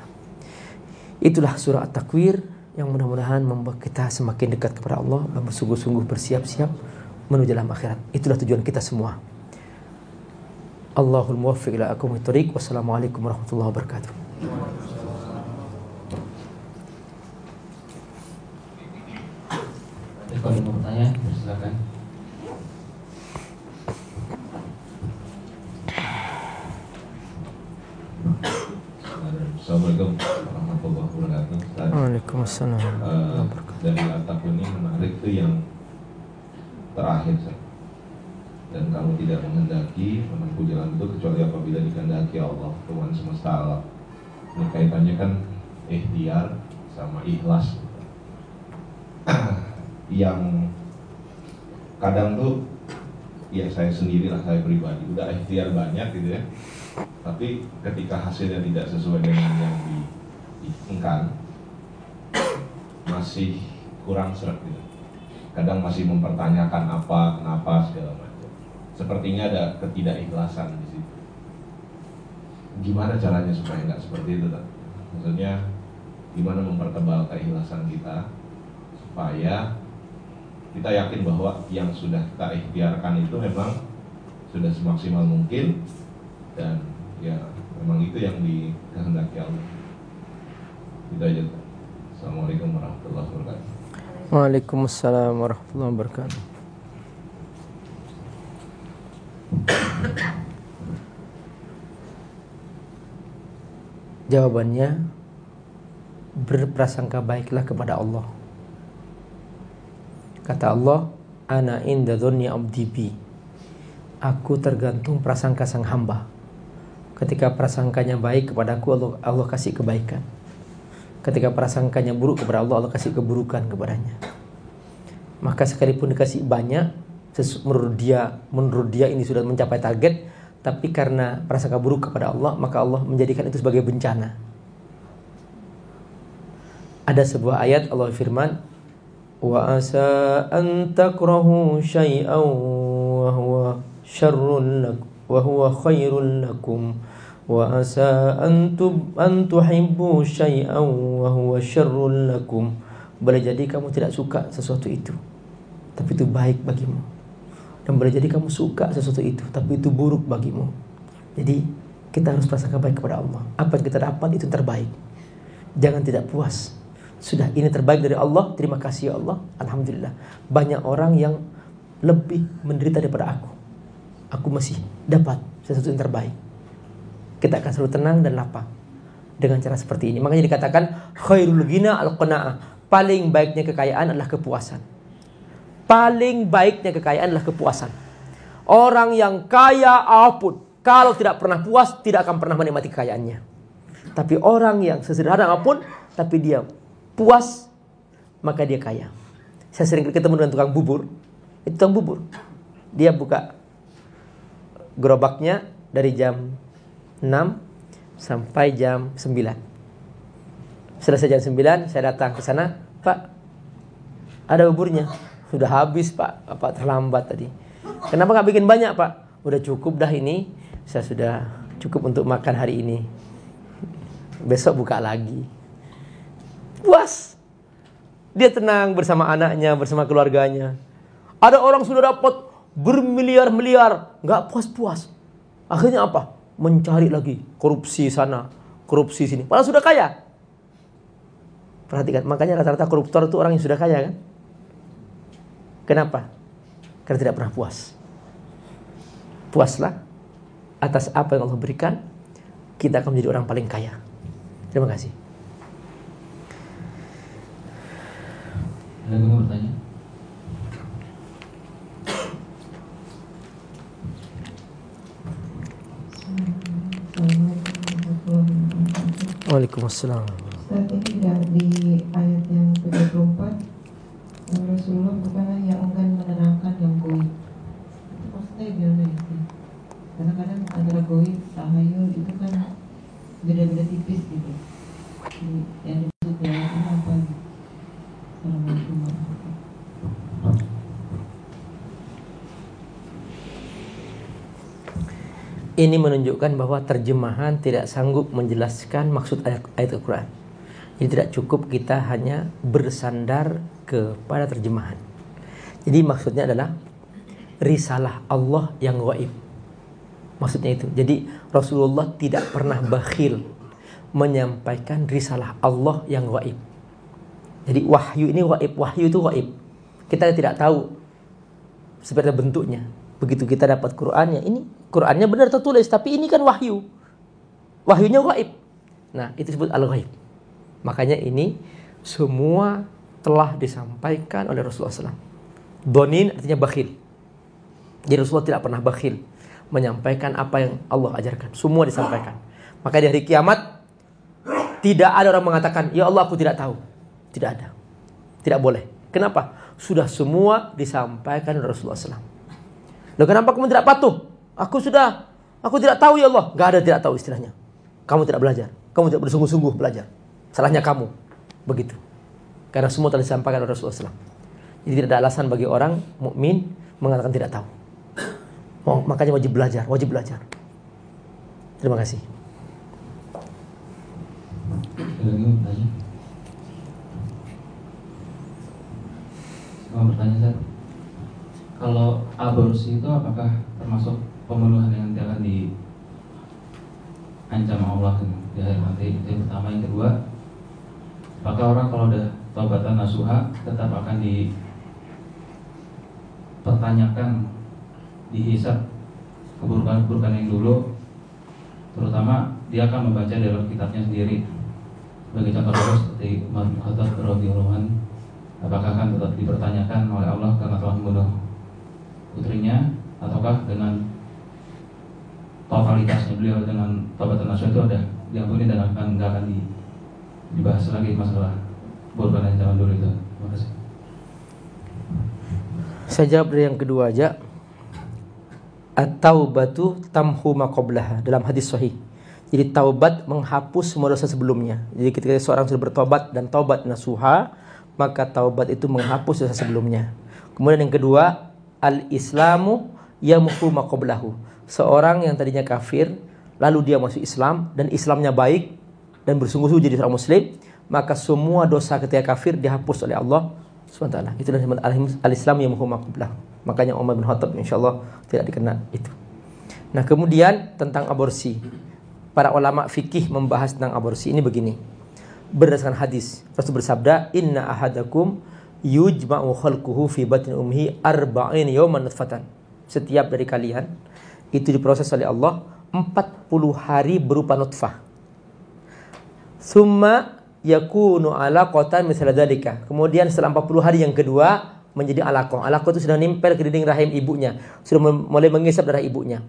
Itulah surah At-Takwir yang mudah-mudahan membuat kita semakin dekat kepada Allah dan bersungguh-sungguh bersiap-siap menuju dalam akhirat. Itulah tujuan kita semua. Allahul muwaffiq ila akum Wassalamualaikum warahmatullahi wabarakatuh. Kalau mau bertanya, silakan. Assalamualaikum warahmatullahi wabarakatuh. Waalaikumsalam. Uh, dari atap ini menarik itu yang terakhir saya. Dan kamu tidak menghendaki menempuh jalan itu kecuali apabila dikehendaki Allah Tuhan semesta alam. Ini kaitannya kan ikhtiar sama ikhlas. Yang kadang tuh ya saya sendirilah saya pribadi. Udah ikhtiar banyak gitu ya. Tapi ketika hasilnya tidak sesuai dengan yang diinginkan masih kurang seret gitu. Kadang masih mempertanyakan apa kenapa segala macam. Sepertinya ada ketidakikhlasan di situ. Gimana caranya supaya nggak seperti itu tak? maksudnya gimana mempertebal keikhlasan kita supaya kita yakin bahwa yang sudah kita ikhtiarkan itu memang sudah semaksimal mungkin dan ya memang itu yang dikehendaki Allah. Itu aja Assalamualaikum warahmatullahi wabarakatuh. Waalaikumsalam warahmatullahi wabarakatuh. Jawabannya berprasangka baiklah kepada Allah. Kata Allah, ana inda dhunni abdi bi. Aku tergantung prasangka sang hamba. Ketika prasangkanya baik kepada aku Allah, Allah kasih kebaikan. Ketika prasangkanya buruk kepada Allah, Allah kasih keburukan kepadanya. Maka sekalipun dikasih banyak, menurut dia, menurut dia ini sudah mencapai target, tapi karena prasangka buruk kepada Allah, maka Allah menjadikan itu sebagai bencana. Ada sebuah ayat Allah firman, "Wa asa an takrahu syai'an wa huwa syarrun lakum wa huwa khairul lakum." wa asa antum an tuhibbu syai'an wa huwa syarrul lakum boleh jadi kamu tidak suka sesuatu itu tapi itu baik bagimu dan boleh jadi kamu suka sesuatu itu tapi itu buruk bagimu jadi Kita harus merasa baik kepada Allah. Apa yang kita dapat itu terbaik. Jangan tidak puas. Sudah ini terbaik dari Allah, terima kasih ya Allah. Alhamdulillah. Banyak orang yang lebih menderita daripada aku. Aku masih dapat sesuatu yang terbaik. Kita akan selalu tenang dan lapang dengan cara seperti ini. Makanya dikatakan khairul ghina al qanaah. Paling baiknya kekayaan adalah kepuasan. Paling baiknya kekayaan adalah kepuasan. Orang yang kaya apa pun, kalau tidak pernah puas, tidak akan pernah menikmati kekayaannya. Tapi orang yang sesederhana apa pun, tapi dia puas, maka dia kaya. Saya sering ketemu dengan tukang bubur. Itu tukang bubur. Dia buka gerobaknya dari jam 6 sampai jam 9. Selesai jam 9, saya datang ke sana, Pak, ada buburnya. Sudah habis, Pak. Apa terlambat tadi? Kenapa nggak bikin banyak, Pak? Udah cukup dah ini. Saya sudah cukup untuk makan hari ini. Besok buka lagi. Puas. Dia tenang bersama anaknya, bersama keluarganya. Ada orang sudah dapat bermiliar-miliar, nggak puas-puas. Akhirnya apa? Mencari lagi korupsi sana, korupsi sini. Padahal sudah kaya. Perhatikan, makanya rata-rata koruptor itu orang yang sudah kaya kan? Kenapa? Karena tidak pernah puas. Puaslah atas apa yang Allah berikan, kita akan menjadi orang paling kaya. Terima kasih. Ada yang mau bertanya? Waalaikumsalam. Saat ini tidak di ayat yang ke-24 Rasulullah bukanlah yang enggan menerangkan yang goib Itu maksudnya gimana itu? Karena kadang antara goib, tahayul itu kan beda-beda tipis gitu Yang dimaksud yang itu apa? Assalamualaikum warahmatullahi wabarakatuh Ini menunjukkan bahwa terjemahan tidak sanggup menjelaskan maksud ayat, ayat Al-Quran. Jadi tidak cukup kita hanya bersandar kepada terjemahan. Jadi maksudnya adalah risalah Allah yang gaib. Maksudnya itu. Jadi Rasulullah tidak pernah bakhil menyampaikan risalah Allah yang gaib. Jadi wahyu ini gaib, wahyu itu gaib. Kita tidak tahu seperti bentuknya. Begitu kita dapat Qur'annya, ini Qur'annya benar tertulis, tapi ini kan wahyu. Wahyunya gaib. Nah, itu disebut al-ghaib. Makanya ini semua telah disampaikan oleh Rasulullah SAW. Donin artinya bakhil. Jadi Rasulullah tidak pernah bakhil menyampaikan apa yang Allah ajarkan. Semua disampaikan. Maka di hari kiamat tidak ada orang mengatakan, "Ya Allah, aku tidak tahu." Tidak ada. Tidak boleh. Kenapa? Sudah semua disampaikan oleh Rasulullah SAW. Loh kenapa kamu tidak patuh? Aku sudah, aku tidak tahu ya Allah. Gak ada tidak tahu istilahnya. Kamu tidak belajar. Kamu tidak bersungguh-sungguh belajar. Salahnya kamu. Begitu. Karena semua telah disampaikan oleh Rasulullah SAW. Jadi tidak ada alasan bagi orang mukmin mengatakan tidak tahu. Oh, makanya wajib belajar, wajib belajar. Terima kasih. Mau bertanya Ustaz? Aborsi itu apakah termasuk pembunuhan yang nanti akan diancam Allah di akhir nanti? Itu yang pertama, yang kedua, apakah orang kalau udah taubatan nasuha tetap akan dipertanyakan dihisap keburukan-keburukan yang dulu? Terutama dia akan membaca dalam kitabnya sendiri. Sebagai contoh kasus seperti Umar bin Khattab apakah akan tetap dipertanyakan oleh Allah karena telah membunuh putrinya ataukah dengan totalitasnya beliau dengan tobat nasuha itu ada diampuni dan akan nggak akan di, dibahas lagi masalah burukan yang zaman dulu itu terima kasih Saya jawab dari yang kedua aja. At-taubatu tamhu ma qablaha dalam hadis sahih. Jadi taubat menghapus semua dosa sebelumnya. Jadi ketika seorang sudah bertobat dan taubat nasuha, maka taubat itu menghapus dosa sebelumnya. Kemudian yang kedua, al-islamu yamhu ma qablahu. Seorang yang tadinya kafir, lalu dia masuk Islam dan Islamnya baik dan bersungguh-sungguh jadi seorang muslim, maka semua dosa ketika kafir dihapus oleh Allah SWT. Itu disebut al-Islam yang qablahu. Makanya Umar bin Khattab insya Allah tidak dikena itu. Nah kemudian tentang aborsi. para ulama fikih membahas tentang aborsi ini begini. Berdasarkan hadis, Rasul bersabda, "Inna ahadakum yujma'u khalquhu fi batin umhi arba'in yawman nutfatan." Setiap dari kalian itu diproses oleh Allah 40 hari berupa nutfah. Summa yakunu alaqatan misalnya dalika. Kemudian setelah 40 hari yang kedua menjadi alaqah. Alaqah itu sudah nempel ke dinding rahim ibunya, sudah mulai mengisap darah ibunya.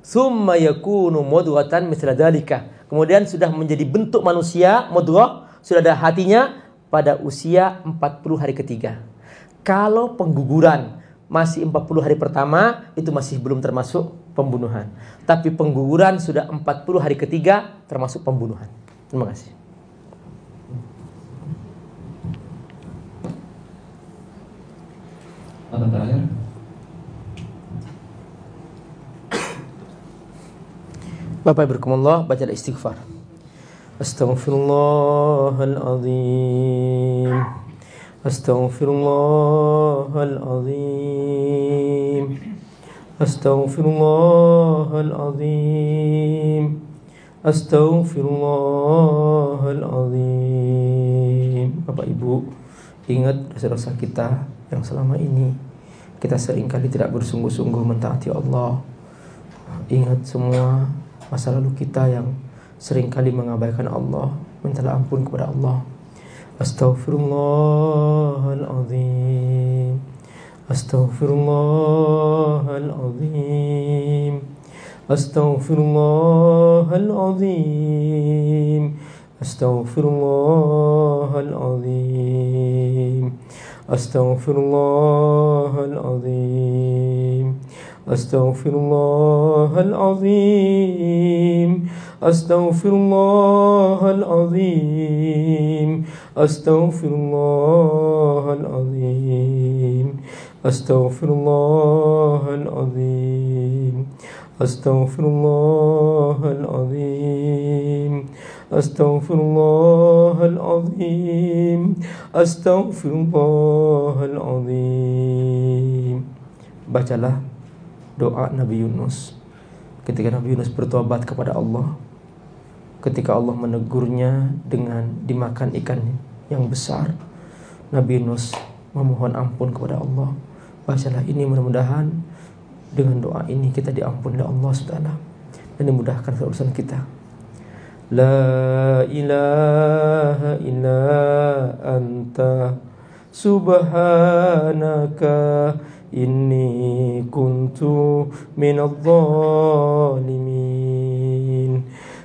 Summa yakunu mudghatan misla dalika. Kemudian sudah menjadi bentuk manusia, mudghah, sudah ada hatinya pada usia 40 hari ketiga. Kalau pengguguran masih 40 hari pertama itu masih belum termasuk pembunuhan. Tapi pengguguran sudah 40 hari ketiga termasuk pembunuhan. Terima kasih. Atau terakhir? Bapak berkumullah baca istighfar. Astaghfirullahalazim. Astaghfirullahalazim. Astaghfirullahalazim. Astaghfirullahalazim. Bapak Ibu, ingat dosa-dosa kita yang selama ini kita sering kali tidak bersungguh-sungguh mentaati Allah. Ingat semua masa lalu kita yang sering kali mengabaikan Allah, minta ampun kepada Allah. Astaghfirullahalazim. Astaghfirullahalazim. Astaghfirullahalazim. Astaghfirullahalazim. Astaghfirullahalazim. Astaghfirullahalazim. أستغفر الله العظيم. أستغفر الله العظيم. أستغفر الله العظيم. أستغفر الله العظيم. أستغفر الله العظيم. أستغفر الله العظيم. Bacalah doa Nabi Yunus. Ketika Nabi Yunus bertobat kepada Allah ketika Allah menegurnya dengan dimakan ikan yang besar. Nabi Yunus memohon ampun kepada Allah. Bacalah ini mudah-mudahan dengan doa ini kita diampuni oleh Allah SWT dan dimudahkan urusan kita. La ilaha illa anta subhanaka inni kuntu minadh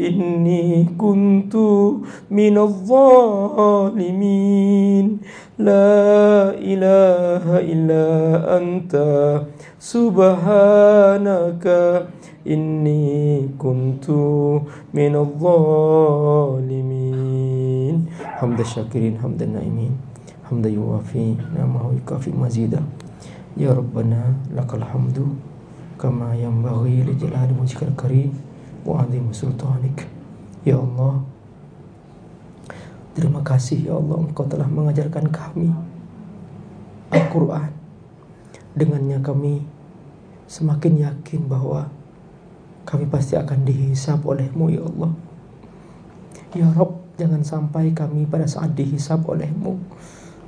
إني كنت من الظالمين. لا إله إلا أنت سبحانك إني كنت من الظالمين. حمد الشاكرين حمد النائمين حمدا يوافي نعمه ويكافئ مزيدا. يا ربنا لك الحمد. kama yang li di wajhikal karim wa azim sultanik. Ya Allah terima kasih ya Allah engkau telah mengajarkan kami Al-Qur'an. Dengannya kami semakin yakin bahwa kami pasti akan dihisap olehmu ya Allah. Ya Rob jangan sampai kami pada saat dihisap olehmu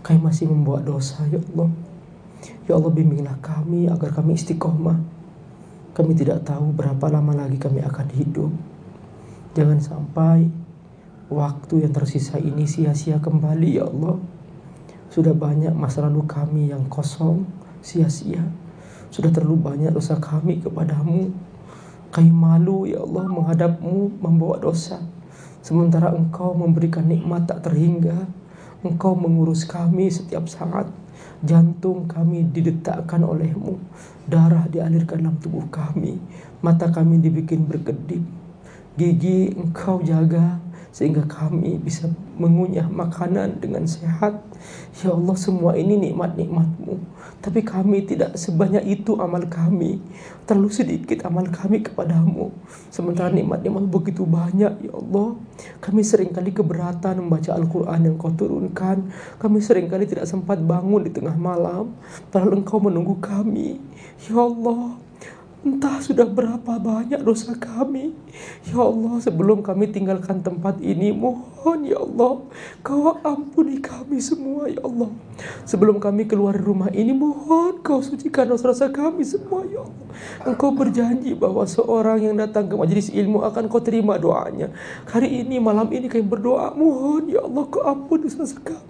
kami masih membuat dosa ya Allah. Ya Allah bimbinglah kami agar kami istiqomah. Kami tidak tahu berapa lama lagi kami akan hidup. Jangan sampai waktu yang tersisa ini sia-sia kembali ya Allah. Sudah banyak masa lalu kami yang kosong, sia-sia. Sudah terlalu banyak dosa kami kepadamu. Kami malu ya Allah menghadapmu membawa dosa. Sementara engkau memberikan nikmat tak terhingga. Engkau mengurus kami setiap saat. Jantung kami didetakkan olehmu. Darah dialirkan dalam tubuh kami. Mata kami dibikin berkedip. Gigi engkau jaga sehingga kami bisa mengunyah makanan dengan sehat. Ya Allah semua ini nikmat-nikmatmu. Tapi kami tidak sebanyak itu amal kami. Terlalu sedikit amal kami kepadamu. Sementara nikmat-nikmat begitu banyak ya Allah. Kami sering kali keberatan membaca Al-Quran yang kau turunkan. Kami sering kali tidak sempat bangun di tengah malam. Padahal engkau menunggu kami. Ya Allah. Entah sudah berapa banyak dosa kami. Ya Allah sebelum kami tinggalkan tempat ini Mohon ya Allah Kau ampuni kami semua ya Allah. Sebelum kami keluar rumah ini Mohon kau sucikan dosa-dosa kami semua ya Allah. Engkau berjanji bahwa seorang yang datang ke majlis ilmu Akan kau terima doanya. Hari ini malam ini kami berdoa Mohon ya Allah kau ampuni dosa-dosa kami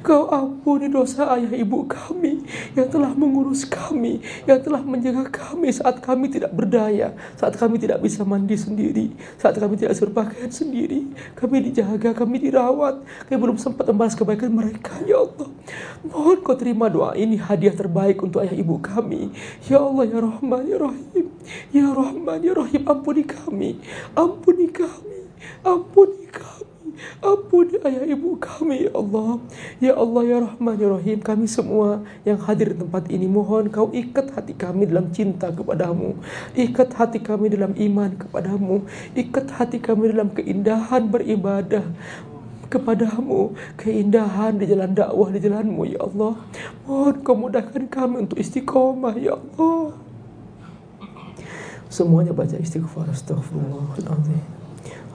Kau ampuni dosa ayah ibu kami yang telah mengurus kami, yang telah menjaga kami saat kami tidak berdaya, saat kami tidak bisa mandi sendiri, saat kami tidak berpakaian sendiri. Kami dijaga, kami dirawat, kami belum sempat membalas kebaikan mereka, ya Allah. Mohon kau terima doa ini hadiah terbaik untuk ayah ibu kami. Ya Allah, ya Rahman, ya Rahim. Ya Rahman, ya Rahim, ampuni kami. Ampuni kami. Ampuni kami. Ampuni ayah ibu kami ya Allah. Ya Allah ya Rahman ya Rahim Kami semua yang hadir di tempat ini Mohon kau ikat hati kami dalam cinta kepadamu. Ikat hati kami dalam iman kepadamu. Ikat hati kami dalam keindahan beribadah kepadamu. Keindahan di jalan dakwah di jalanmu ya Allah. Mohon kau mudahkan kami untuk istiqomah ya Allah. Semuanya baca istighfar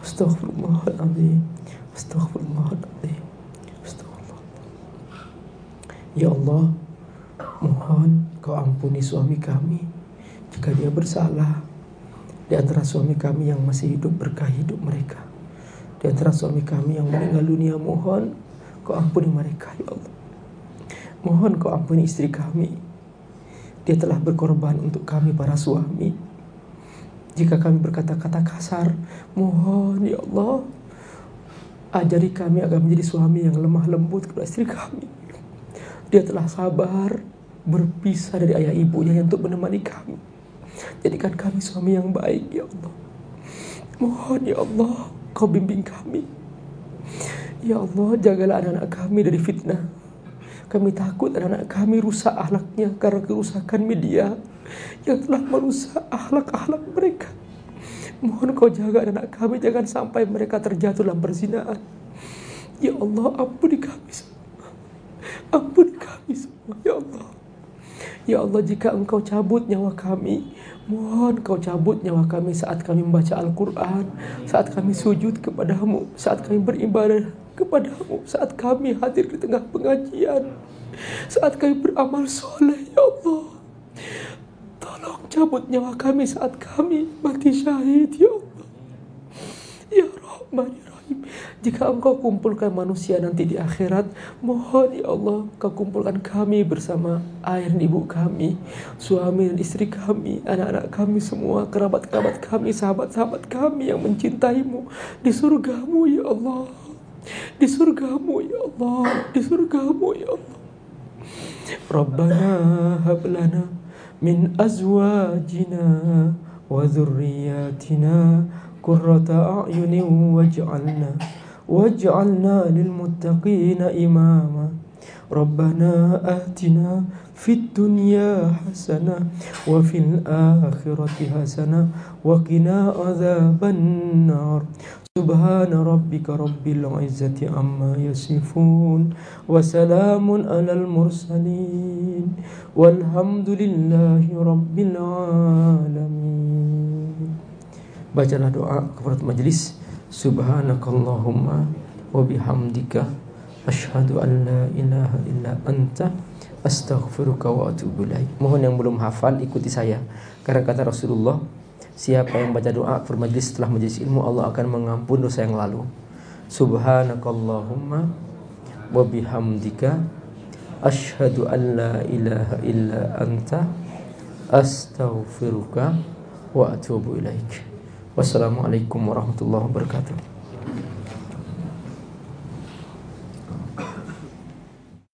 astagfirullahaladzim astagfirullahaladzim Astagfirullahaladzim Astagfirullah Ya Allah Mohon kau ampuni suami kami Jika dia bersalah. Di antara suami kami yang masih hidup berkah hidup mereka. Di antara suami kami yang meninggal dunia Mohon kau ampuni mereka Ya Allah. Mohon kau ampuni istri kami. Dia telah berkorban untuk kami para suami Jika kami berkata-kata kasar Mohon ya Allah Ajari kami agar menjadi suami yang lemah lembut kepada istri kami. Dia telah sabar berpisah dari ayah ibunya untuk menemani kami. Jadikan kami suami yang baik, ya Allah. Mohon ya Allah, kau bimbing kami. Ya Allah, jagalah anak-anak kami dari fitnah. Kami takut anak-anak kami rusak akhlaknya karena kerusakan media yang telah merusak akhlak-akhlak mereka. Mohon kau jaga anak kami jangan sampai mereka terjatuh dalam perzinahan. Ya Allah ampuni kami semua. Ampuni kami semua ya Allah. Ya Allah jika engkau cabut nyawa kami Mohon kau cabut nyawa kami saat kami membaca Al-Quran Saat kami sujud kepadamu Saat kami beribadah kepadamu Saat kami hadir di tengah pengajian Saat kami beramal soleh Ya Allah Tolong cabut nyawa kami saat kami mati syahid ya Allah. Ya Rahman ya Rahim. Jika engkau kumpulkan manusia nanti di akhirat, mohon ya Allah kau kumpulkan kami bersama dan ibu kami, suami dan istri kami, anak-anak kami semua, kerabat-kerabat kami, sahabat-sahabat kami yang mencintaimu di surgamu ya Allah. Di surgamu ya Allah, di surgamu ya Allah. Rabbana hablana من أزواجنا وذرياتنا قرة أعين واجعلنا واجعلنا للمتقين إماما. ربنا آتنا في الدنيا حسنة وفي الآخرة حسنة وقنا عذاب النار. سبحان ربك رب العزة عما يصفون وسلام على المرسلين والحمد لله رب العالمين Bacalah doa kepada majelis Subhanakallahumma wa bihamdika Ashhadu an la ilaha illa anta Astaghfiruka wa atubu ilaik Mohon yang belum hafal ikuti saya Karena kata Rasulullah Siapa yang baca doa per majlis setelah majlis ilmu Allah akan mengampun dosa yang lalu. Subhanakallahumma wa bihamdika asyhadu an la ilaha illa anta astaghfiruka wa atubu ilaik. Wassalamualaikum warahmatullahi wabarakatuh.